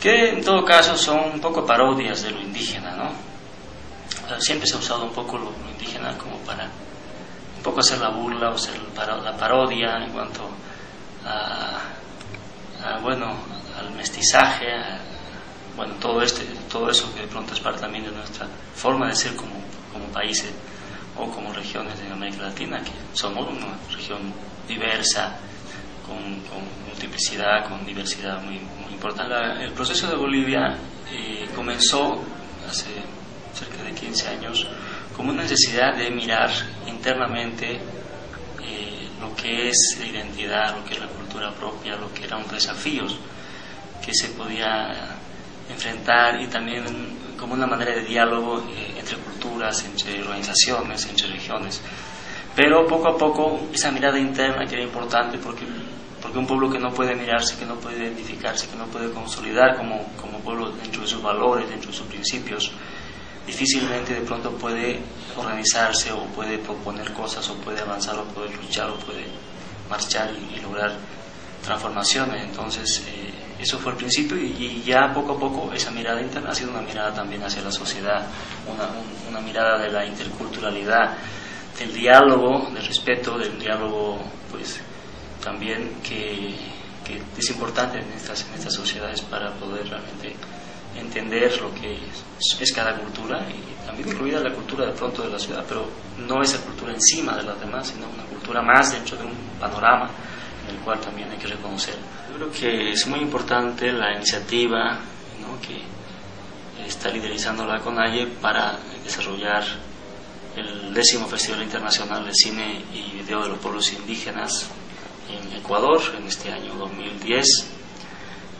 que en todo caso son un poco parodias de lo indígena, ¿no? Siempre se ha usado un poco lo, indígena como para un poco hacer la burla o hacer la parodia en cuanto a, bueno, al mestizaje, bueno, todo, este, todo eso que de pronto es parte también de nuestra forma de ser como, como países o como regiones de América Latina, que somos una región diversa, con, multiplicidad, con diversidad muy, muy importante. el proceso de Bolivia eh, comenzó hace cerca de 15 años como una necesidad de mirar internamente eh, lo que es la identidad, lo que es la cultura propia, lo que eran desafíos que se podía enfrentar y también como una manera de diálogo eh, entre culturas, entre organizaciones, entre regiones. Pero poco a poco esa mirada interna que era importante porque, porque un pueblo que no puede mirarse, que no puede identificarse, que no puede consolidar como, como pueblo dentro de sus valores, dentro de sus principios, difícilmente de pronto puede organizarse o puede proponer cosas o puede avanzar o puede luchar o puede marchar y, lograr transformaciones. Entonces, eh, eso fue el principio y, ya poco a poco esa mirada interna ha sido una mirada también hacia la sociedad, una, mirada de la interculturalidad, del diálogo, del respeto, del diálogo pues también que, es importante en estas, en estas sociedades para poder realmente entender lo que es, es, cada cultura y también incluida la cultura de pronto de la ciudad, pero no esa cultura encima de las demás, sino una cultura más dentro de un panorama el cual también hay que reconocer creo que es muy importante la iniciativa que está liderizando la CONAIE para desarrollar el décimo Festival Internacional de Cine y Video de los Pueblos Indígenas en Ecuador en este año 2010,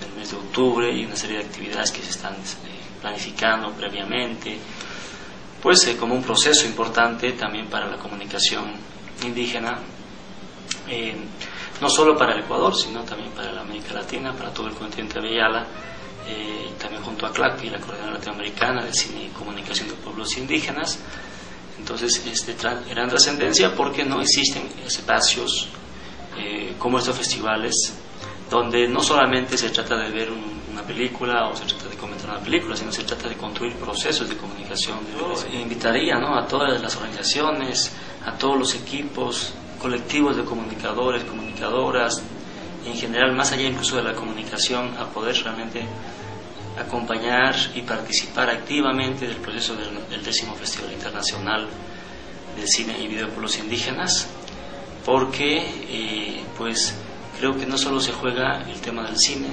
en el mes de octubre, y una serie de actividades que se están eh, planificando previamente, pues eh, como un proceso importante también para la comunicación indígena no solo para el Ecuador, sino también para la América Latina, para todo el continente de eh, también junto a CLACPI, la Coordinadora Latinoamericana de Cine y Comunicación de Pueblos Indígenas. Entonces es de gran trascendencia porque no existen espacios eh, como estos festivales donde no solamente se trata de ver una película o se trata de comentar una película, sino se trata de construir procesos de comunicación. Yo invitaría ¿no? a todas las organizaciones, a todos los equipos colectivos de comunicadores, comunicadoras, en general, más allá incluso de la comunicación, a poder realmente acompañar y participar activamente del proceso del, del décimo Festival Internacional de Cine y Video Pueblos Indígenas, porque eh, pues creo que no solo se juega el tema del cine,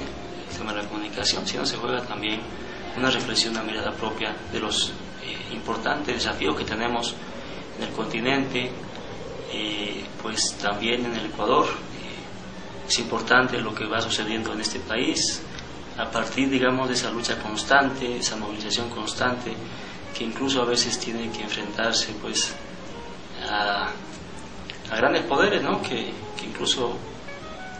el tema de la comunicación, sino se juega también una reflexión, una mirada propia de los eh, importantes desafíos que tenemos en el continente, eh, pues también en el Ecuador. es importante lo que va sucediendo en este país, a partir, digamos, de esa lucha constante, esa movilización constante, que incluso a veces tiene que enfrentarse, pues, a, grandes poderes, ¿no? Que, incluso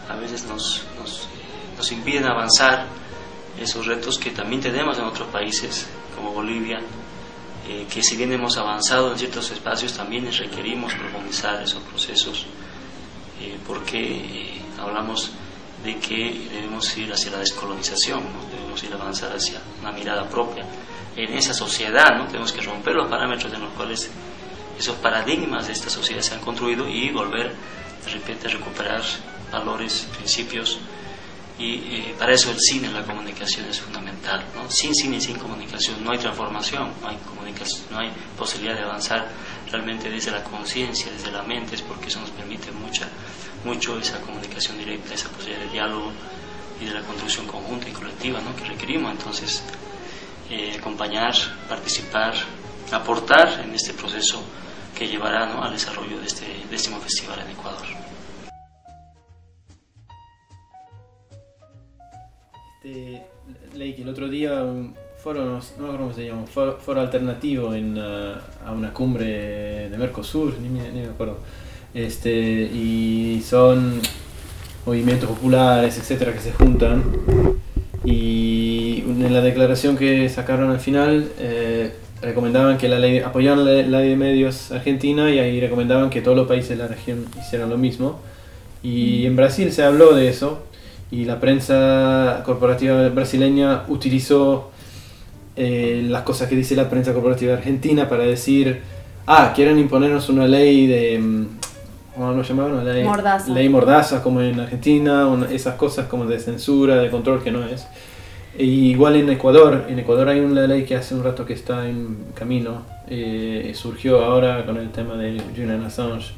a veces nos, nos, nos, impiden avanzar esos retos que también tenemos en otros países, como Bolivia, eh, que si bien hemos avanzado en ciertos espacios, también requerimos profundizar esos procesos, eh, porque eh, hablamos de que debemos ir hacia la descolonización, ¿no? debemos ir a avanzar hacia una mirada propia en esa sociedad, ¿no? tenemos que romper los parámetros en los cuales esos paradigmas de esta sociedad se han construido y volver de repente a recuperar valores, principios y eh, para eso el cine, la comunicación es fundamental. ¿no? Sin cine y sin comunicación no hay transformación, no hay comunicación, no hay posibilidad de avanzar realmente desde la conciencia, desde la mente, es porque eso nos permite mucha mucho esa comunicación directa, esa posibilidad de diálogo y de la construcción conjunta y colectiva ¿no? que requerimos. Entonces, eh, acompañar, participar, aportar en este proceso que llevará ¿no? al desarrollo de este décimo festival en Ecuador. Este, leí que el otro día un foro, no, no cómo se llama, foro, alternativo en, uh, a una cumbre de Mercosur, ni me, ni me acuerdo este, y son movimientos populares, etcétera, que se juntan. Y en la declaración que sacaron al final, eh, recomendaban que la ley, apoyaban la, ley de medios argentina y ahí recomendaban que todos los países de la región hicieran lo mismo. Y en Brasil se habló de eso y la prensa corporativa brasileña utilizó eh, las cosas que dice la prensa corporativa argentina para decir, ah, quieren imponernos una ley de mm, ¿cómo lo llamaban? ley mordaza. ley mordaza, como en Argentina, esas cosas como de censura, de control que no es. Y igual en Ecuador, en Ecuador hay una ley que hace un rato que está en camino, eh, surgió ahora con el tema de Julian Assange,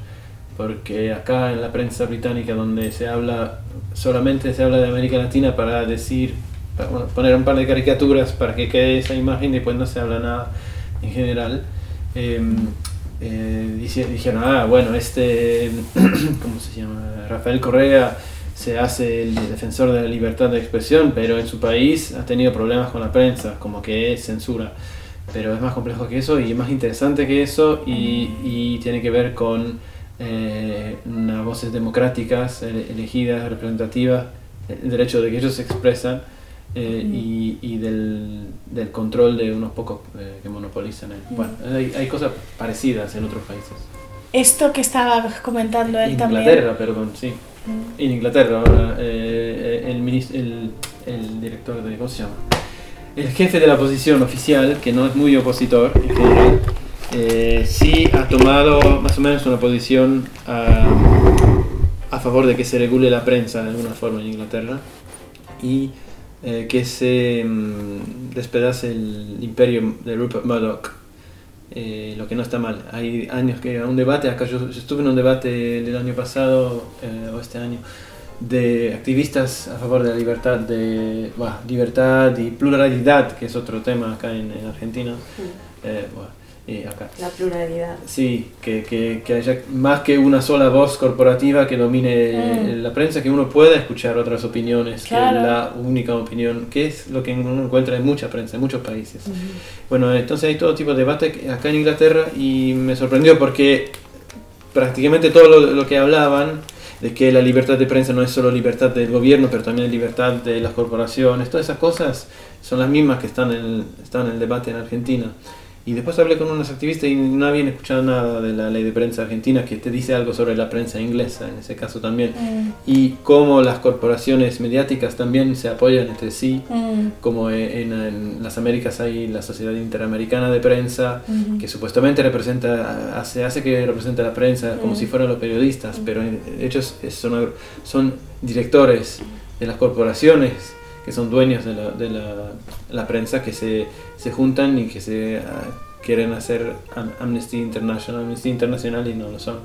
porque acá en la prensa británica donde se habla, solamente se habla de América Latina para decir, para, bueno, poner un par de caricaturas para que quede esa imagen y después no se habla nada en general. Eh, eh, dijeron, ah, bueno, este, ¿cómo se llama? Rafael Correa se hace el defensor de la libertad de expresión, pero en su país ha tenido problemas con la prensa, como que es censura. Pero es más complejo que eso y es más interesante que eso y, y tiene que ver con eh, unas voces democráticas, elegidas, representativas, el derecho de que ellos se expresan eh, y, y del, del, control de unos pocos eh, que monopolizan. El, bueno, hay, hay, cosas parecidas en otros países. Esto que estaba comentando él Inglaterra, también. Inglaterra, perdón, sí. Mm. En Inglaterra, ahora, eh, el, el, el, director de. ¿Cómo se llama? El jefe de la oposición oficial, que no es muy opositor en general, sí ha tomado más o menos una posición a, a favor de que se regule la prensa de alguna forma en Inglaterra. Y eh, que se mm, despedace el imperio de Rupert Murdoch, eh, lo que no está mal. Hay años que un debate, acá yo, yo, estuve en un debate el año pasado eh, o este año de activistas a favor de la libertad, de bueno, libertad y pluralidad, que es otro tema acá en, en Argentina. Mm. Bueno, y acá. La pluralidad. Sí, que, que, que, haya más que una sola voz corporativa que domine mm. la prensa, que uno pueda escuchar otras opiniones claro. que la única opinión, que es lo que uno encuentra en mucha prensa, en muchos países. -huh. Bueno, entonces hay todo tipo de debate acá en Inglaterra y me sorprendió porque prácticamente todo lo, lo que hablaban de que la libertad de prensa no es solo libertad del gobierno, pero también libertad de las corporaciones, todas esas cosas son las mismas que están en el, están en el debate en Argentina. Y después hablé con unos activistas y no habían escuchado nada de la ley de prensa argentina que te dice algo sobre la prensa inglesa, en ese caso también. Mm. Y cómo las corporaciones mediáticas también se apoyan entre sí, mm. como en, en, las Américas hay la Sociedad Interamericana de Prensa, mm -hmm. que supuestamente representa, hace, hace que represente a la prensa como si fueran los periodistas, pero ellos son, son directores de las corporaciones que son dueños de la, de la, la prensa que se, se juntan y que se ah, quieren hacer Am- Amnesty International, Amnesty Internacional y no lo son.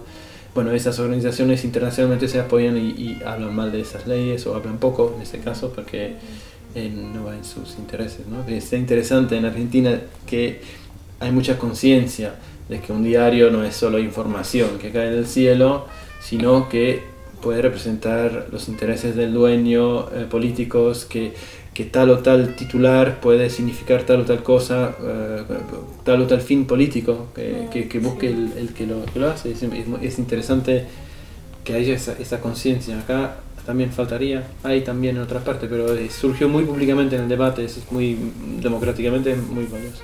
Bueno, esas organizaciones internacionalmente se apoyan y, y hablan mal de esas leyes o hablan poco en este caso porque eh, no va en sus intereses. ¿no? Está interesante en Argentina que hay mucha conciencia de que un diario no es solo información que cae del cielo, sino que puede representar los intereses del dueño, eh, políticos, que, que tal o tal titular puede significar tal o tal cosa, eh, tal o tal fin político que, que- que busque el, el que, lo, que lo hace. Es, es- es interesante que haya esa, esa conciencia. Acá también faltaría, hay también en otra parte, pero eh, surgió muy públicamente en el debate, es es muy democráticamente muy valioso.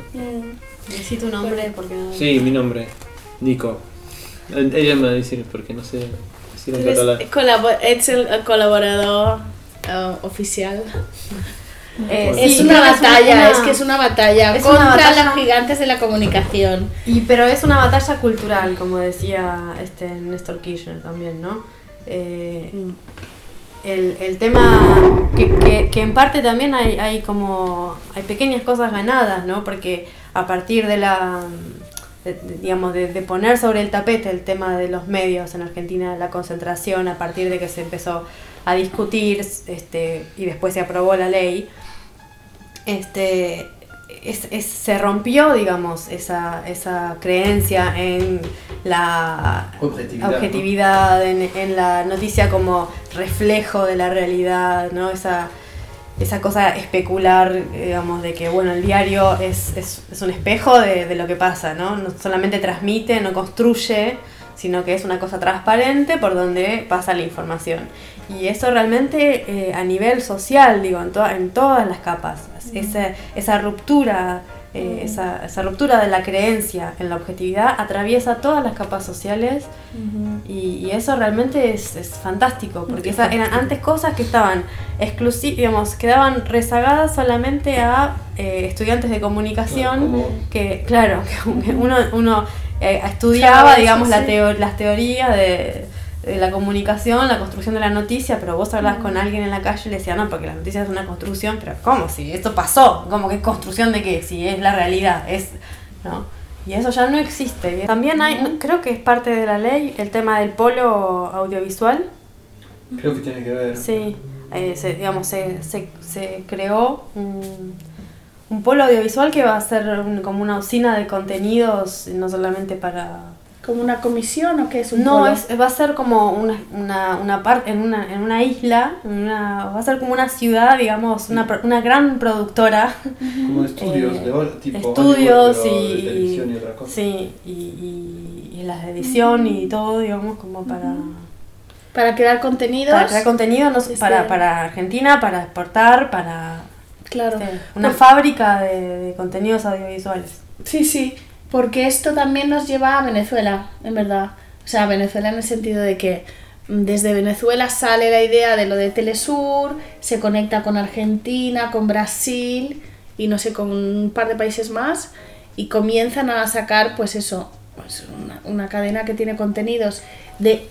Decí tu nombre porque no. Sí, mi nombre, Nico. Eh, Ella me va a decir porque no sé decir en catalán. ets el colaborador eh, oficial. Eh, es sí, una es batalla, una- es que es una batalla es una contra batalla- los gigantes de la comunicación. Y pero es una batalla cultural, como decía este Néstor Kirchner también, ¿no? Eh, el, el tema que, que- que en parte también hay, hay como hay pequeñas cosas ganadas, ¿no? Porque a partir de la de- de- digamos de, de poner sobre el tapete el tema de los medios en Argentina, la concentración, a partir de que se empezó a discutir este y después se aprobó la ley, este es- es- se rompió, digamos, esa, esa creencia en la Objetividad, en, en la noticia como reflejo de la realidad, ¿no? Esa, esa cosa especular, digamos, de que, bueno, el diario es, es, es un espejo de, de lo que pasa, ¿no? No solamente transmite, no construye, sino que es una cosa transparente por donde pasa la información. Y eso realmente eh, a nivel social, digo, en, en todas las capas, esa, esa ruptura, eh, esa, esa ruptura de la creencia en la objetividad atraviesa todas las capas sociales. Y, y eso realmente es, es fantástico, porque esa- eran antes cosas que estaban exclusivas, digamos, quedaban rezagadas solamente a eh, estudiantes de comunicación, que claro, que uno, uno eh, estudiaba, Claro, digamos, la sí. teo- las teorías de, de la comunicación, la construcción de la noticia, pero vos hablabas con alguien en la calle y le decías, no, porque la noticia es una construcción, pero ¿cómo? Si esto pasó, ¿cómo que es construcción de qué? Si es la realidad, es... ¿no? Y eso ya no existe. También hay, creo que es parte de la ley, el tema del polo audiovisual. Creo que tiene que ver. Sí, eh, se, digamos, se, se, se creó un, un polo audiovisual que va a ser un- como una usina de contenidos, no solamente para... ¿Como una comisión o qué es un No, polo? es, va a ser como una, una, una parte, en una, en una isla, en una, va a ser como una ciudad, digamos, una, una gran productora. Como estudios Eh, de tipo estudios Hollywood, y, de televisión y otra cosa. sí, y, y, y las de edición y todo, digamos, como para... Para crear contenidos. Para crear contenido, no sé, Este- para, para Argentina, para exportar, para Claro. este, una Por- fábrica de, de contenidos audiovisuales. Sí, sí, porque esto también nos lleva a Venezuela, en verdad. O sea, Venezuela en el sentido de que mm, desde Venezuela sale la idea de lo de Telesur, se conecta con Argentina, con Brasil y no sé, con un par de países más y comienzan a sacar, pues eso, pues una, cadena que tiene contenidos de,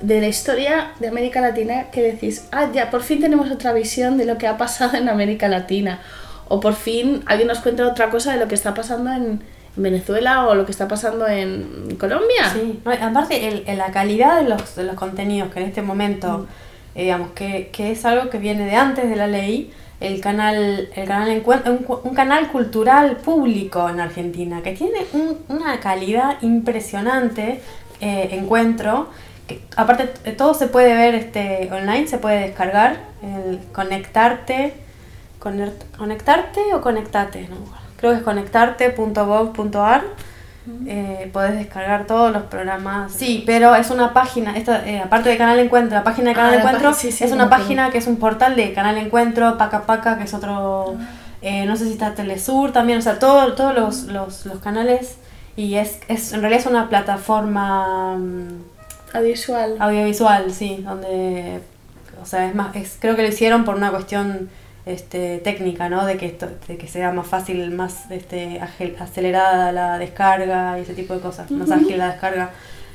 de la historia de América Latina que decís, ah, ya, por fin tenemos otra visión de lo que ha pasado en América Latina. O por fin alguien nos cuenta otra cosa de lo que está pasando en Venezuela o lo que está pasando en Colombia. Sí, no, aparte el, el- la calidad de los, de los contenidos que en este momento, eh, digamos, que, que es algo que viene de antes de la ley, el canal, el canal un, un canal cultural público en Argentina, que tiene un- una calidad impresionante, eh, encuentro, que aparte t- todo se puede ver este, online, se puede descargar, el conectarte, conectarte o conectate, no, creo que es conectarte.gov.ar. Eh, podés descargar todos los programas. Sí, pero es una página, esta, eh, aparte de Canal Encuentro, la página de Ah, Canal Encuentro página, sí, sí, es una página que es un portal de Canal Encuentro, Paca Paca, que es otro, eh, no sé si está Telesur también, o sea, todo- todos los, los, los canales y es, es en realidad es una plataforma mm, audiovisual. Audiovisual, sí, donde, o sea, es más, es, creo que lo hicieron por una cuestión este, técnica, ¿no? De que, esto, de que sea más fácil, más este, acelerada la descarga y ese tipo de cosas, más Ujú. ágil la descarga.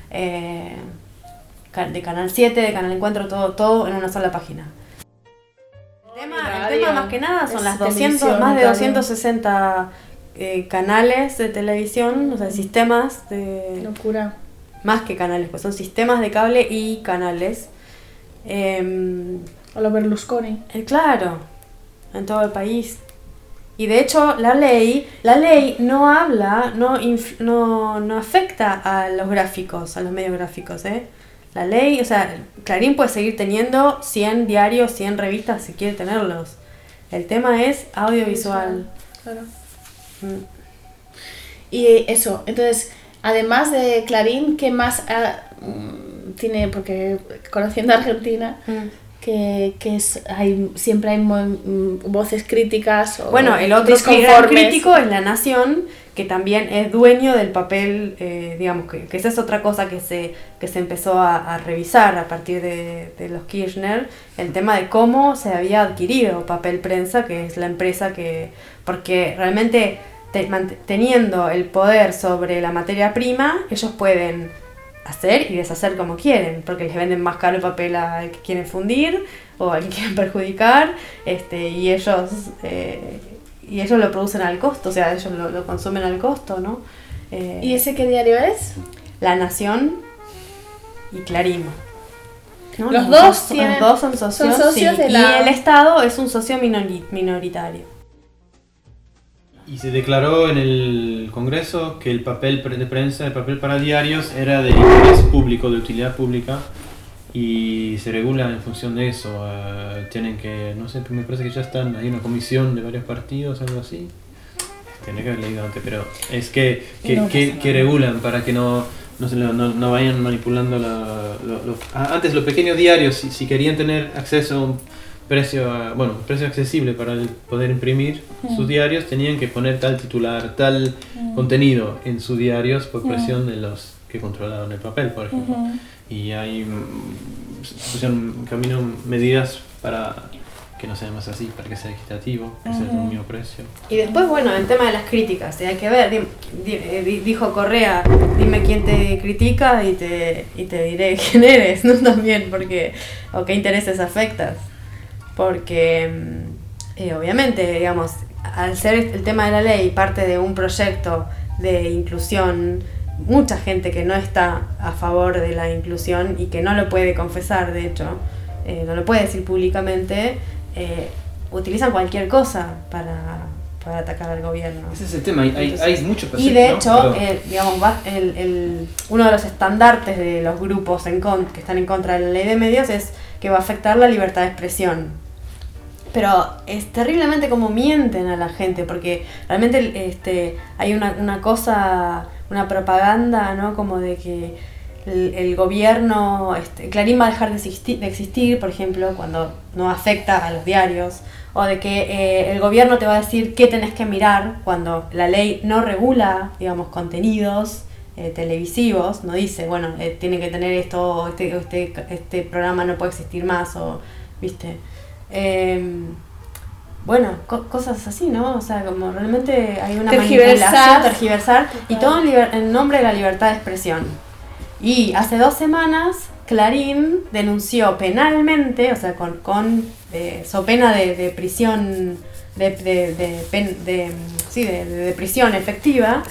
eh, de Canal 7, de Canal Encuentro, todo, todo en una sola página. tema, el tema más que nada son es las televisión, 200, más de radio. 260 eh, canales de televisión, o sea, sistemas de... Locura. Más que canales, pues son sistemas de cable y canales. Eh, a lo Berlusconi. claro, en todo el país. Y de hecho, la ley, la ley no habla, no, no, no afecta a los gráficos, a los medios gráficos, ¿eh? La ley, o sea, Clarín puede seguir teniendo 100 diarios, 100 revistas si quiere tenerlos. El tema es audiovisual. Claro. Mm. Y eso, entonces, además de Clarín, ¿qué más mm, tiene? Porque conociendo a Argentina, que, que es, hay, siempre hay mm, voces críticas o Bueno, el otro gran crítico es La Nación, que también es dueño del papel, eh, digamos que, que esa es otra cosa que se, que se empezó a, a revisar a partir de, de los Kirchner, el tema de cómo se había adquirido Papel Prensa, que es la empresa que, porque realmente teniendo el poder sobre la materia prima, ellos pueden hacer y deshacer como quieren, porque les venden más caro el papel al que quieren fundir o al que quieren perjudicar, este, y ellos eh, y ellos lo producen al costo, o sea, ellos lo, lo consumen al costo, ¿no? Eh, ¿Y ese qué diario es? La Nación y Clarín. ¿no? Los Los dos son- tienen- los dos son socios, son socios sí, de y el Estado es un socio minori- minoritario. Y se declaró en el Congreso que el papel de prensa, el papel para diarios, era de interés público, de utilidad pública, y se regula en función de eso. Eh, tienen que, no sé, me parece que ya están, hay una comisión de varios partidos, algo así. Tiene que haber leído antes, pero es que, que, No que- regulan para que no, no, se no, no vayan manipulando la, lo- lo- ah, antes los pequeños diarios, si, si querían tener acceso a un precio, a- bueno, precio accesible para el poder imprimir Mm. sus diarios, tenían que poner tal titular, tal Mm. contenido en sus diarios por Mm. presión de los que controlaban el papel, por ejemplo. Ujú. Y hay mm, se pusieron en camino medidas para que no sea más así, para que sea equitativo, que sea Ujú. mismo precio. Y después, bueno, el tema de las críticas, eh, hay que ver, di- eh, di- dijo Correa, dime quién te critica y te, y te diré quién eres, ¿no? También, porque, o qué intereses afectas. Porque, mm, eh, obviamente, digamos, al ser el tema de la ley parte de un proyecto de inclusión, mucha gente que no está a favor de la inclusión y que no lo puede confesar, de hecho, eh, no lo puede decir públicamente, eh, utilizan cualquier cosa para, para atacar al gobierno. Ese es el tema, hay, hay, hay mucho que Y de ¿no? hecho, eh, digamos, va- el, el- uno de los estandartes de los grupos en con- que están en contra de la ley de medios es que va a afectar la libertad de expresión. Pero es terriblemente como mienten a la gente, porque realmente este, hay una, una cosa, una propaganda, ¿no? Como de que el, gobierno, este, Clarín va a dejar de existir, de existir, por ejemplo, cuando no afecta a los diarios, o de que eh, el gobierno te va a decir qué tenés que mirar cuando la ley no regula, digamos, contenidos eh, televisivos, no dice, bueno, eh, tiene que tener esto, este, este, este programa no puede existir más, o, viste. Em, bueno, co- cosas así, ¿no? O sea, como realmente hay una Tergiversar. manipulación, tergiversar, y todo en, nombre de la libertad de expresión. Y hace dos semanas, Clarín denunció penalmente, o sea, con, con eh, so pena de, de prisión, de, de, de pen- de, sí, de, de- de prisión efectiva,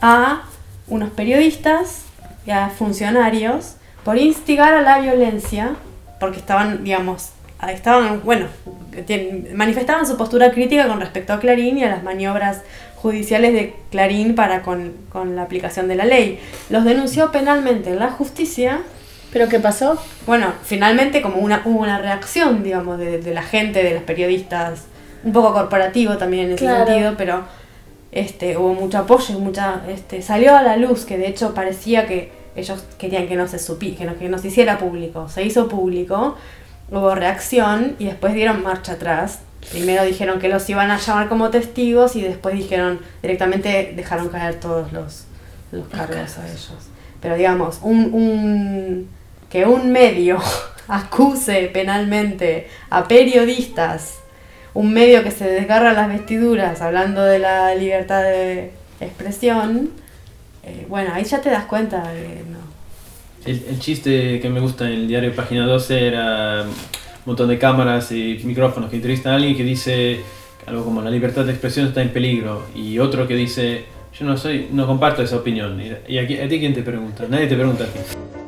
a unos periodistas y a funcionarios por instigar a la violencia, porque estaban, digamos, estaban, bueno, manifestaban su postura crítica con respecto a Clarín y a las maniobras judiciales de Clarín para con, con la aplicación de la ley. Los denunció penalmente en la justicia. ¿Pero qué pasó? Bueno, finalmente como una, hubo una reacción, digamos, de, de la gente, de los periodistas, un poco corporativo también en ese Claro. sentido, pero este, hubo mucho apoyo, mucha, este, salió a la luz que de hecho parecía que ellos querían que no se supi, que no, que no se hiciera público, se hizo público, hubo reacción y después dieron marcha atrás. Primero dijeron que los iban a llamar como testigos y después dijeron directamente dejaron caer todos los, los cargos a ellos. Pero digamos, un, un, que un medio acuse penalmente a periodistas, un medio que se desgarra las vestiduras hablando de la libertad de expresión, eh, bueno, ahí ya te das cuenta de que no. El, el chiste que me gusta en el diario Página 12 era montón de cámaras y micrófonos que entrevistan a alguien que dice algo como la libertad de expresión está en peligro y otro que dice yo no soy, no comparto esa opinión. ¿Y aquí, a ti quién te pregunta? Nadie te pregunta a ti.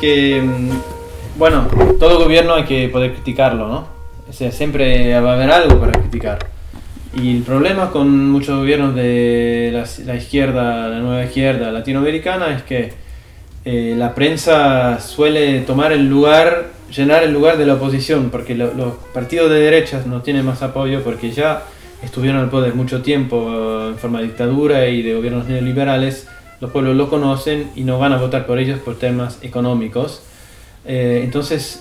Que, mm, bueno, todo gobierno hay que poder criticarlo, ¿no? Siempre va a haber algo para criticar. Y el problema con muchos gobiernos de la, izquierda, la nueva izquierda latinoamericana es que eh, la prensa suele tomar el lugar, llenar el lugar de la oposición, porque lo- los partidos de derechas no tienen más apoyo porque ya estuvieron al poder mucho tiempo en forma de dictadura y de gobiernos neoliberales, los pueblos lo conocen y no van a votar por ellos por temas económicos. Eh, entonces,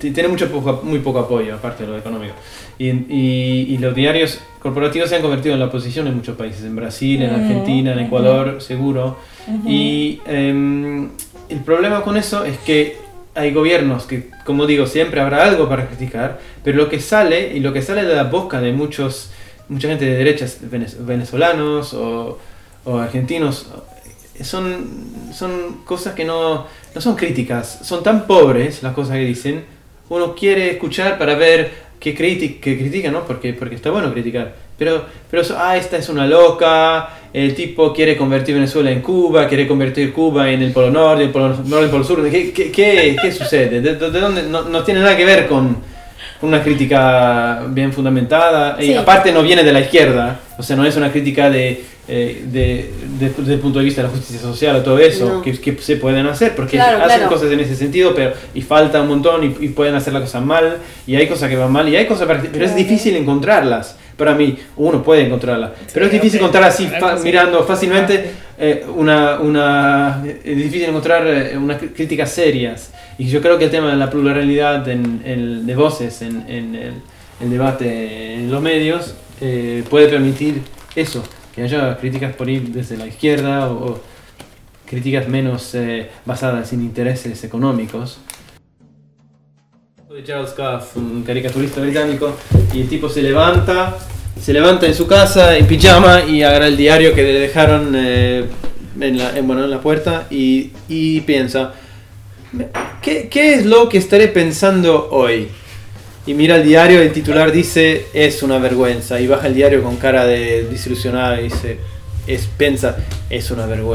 t- tiene mucho poco, muy poco apoyo, aparte de lo económico. Y, y- y los diarios corporativos se han convertido en la oposición en muchos países, en Brasil, en Argentina, en. Ecuador, seguro. Y em, el problema con eso es que hay gobiernos que, como digo, siempre habrá algo para criticar, pero lo que sale, y lo que sale de la boca de muchos, mucha gente de derechas, venez- venezolanos o, o argentinos, son, son cosas que no, no son críticas, son tan pobres las cosas que dicen, uno quiere escuchar para ver qué, criti qué critican, ¿no? Porque, porque está bueno criticar. Pero, pero eso, ah, esta es una loca, el tipo quiere convertir Venezuela en Cuba, quiere convertir Cuba en el Polo Norte, el Polo Norte en el Polo Sur. ¿Qué, qué, qué, qué sucede? ¿De, de- de dónde? No, no tiene nada que ver con una crítica bien fundamentada. Y Sí. aparte no viene de la izquierda, o sea, no es una crítica de, eh, de, de- desde el punto de vista de la justicia social o todo eso, No. que, que se pueden hacer, porque Claro, hacen claro. cosas en ese sentido, pero y falta un montón y, y pueden hacer las cosas mal, y hay cosas que van mal, y hay cosas, para- pero es difícil encontrarlas. Para mí, uno puede encontrarlas, pero es difícil ok. encontrar así, fa- sí. mirando fácilmente eh, una, una, es difícil encontrar eh, unas cr- críticas serias. Y yo creo que el tema de la pluralidad en, en- de voces en, en el, el debate en los medios eh, puede permitir eso, que haya críticas por ir desde la izquierda o, o críticas menos eh, basadas en intereses económicos. De Charles Cuff, un caricaturista británico, y el tipo se levanta, se levanta en su casa en pijama y agarra el diario que le dejaron eh, en, la, en, bueno, en la puerta y, y piensa, ¿qué, ¿qué es lo que estaré pensando hoy? Y mira el diario, el titular dice, es una vergüenza, y baja el diario con cara de desilusionada y dice, es, piensa, es una vergüenza.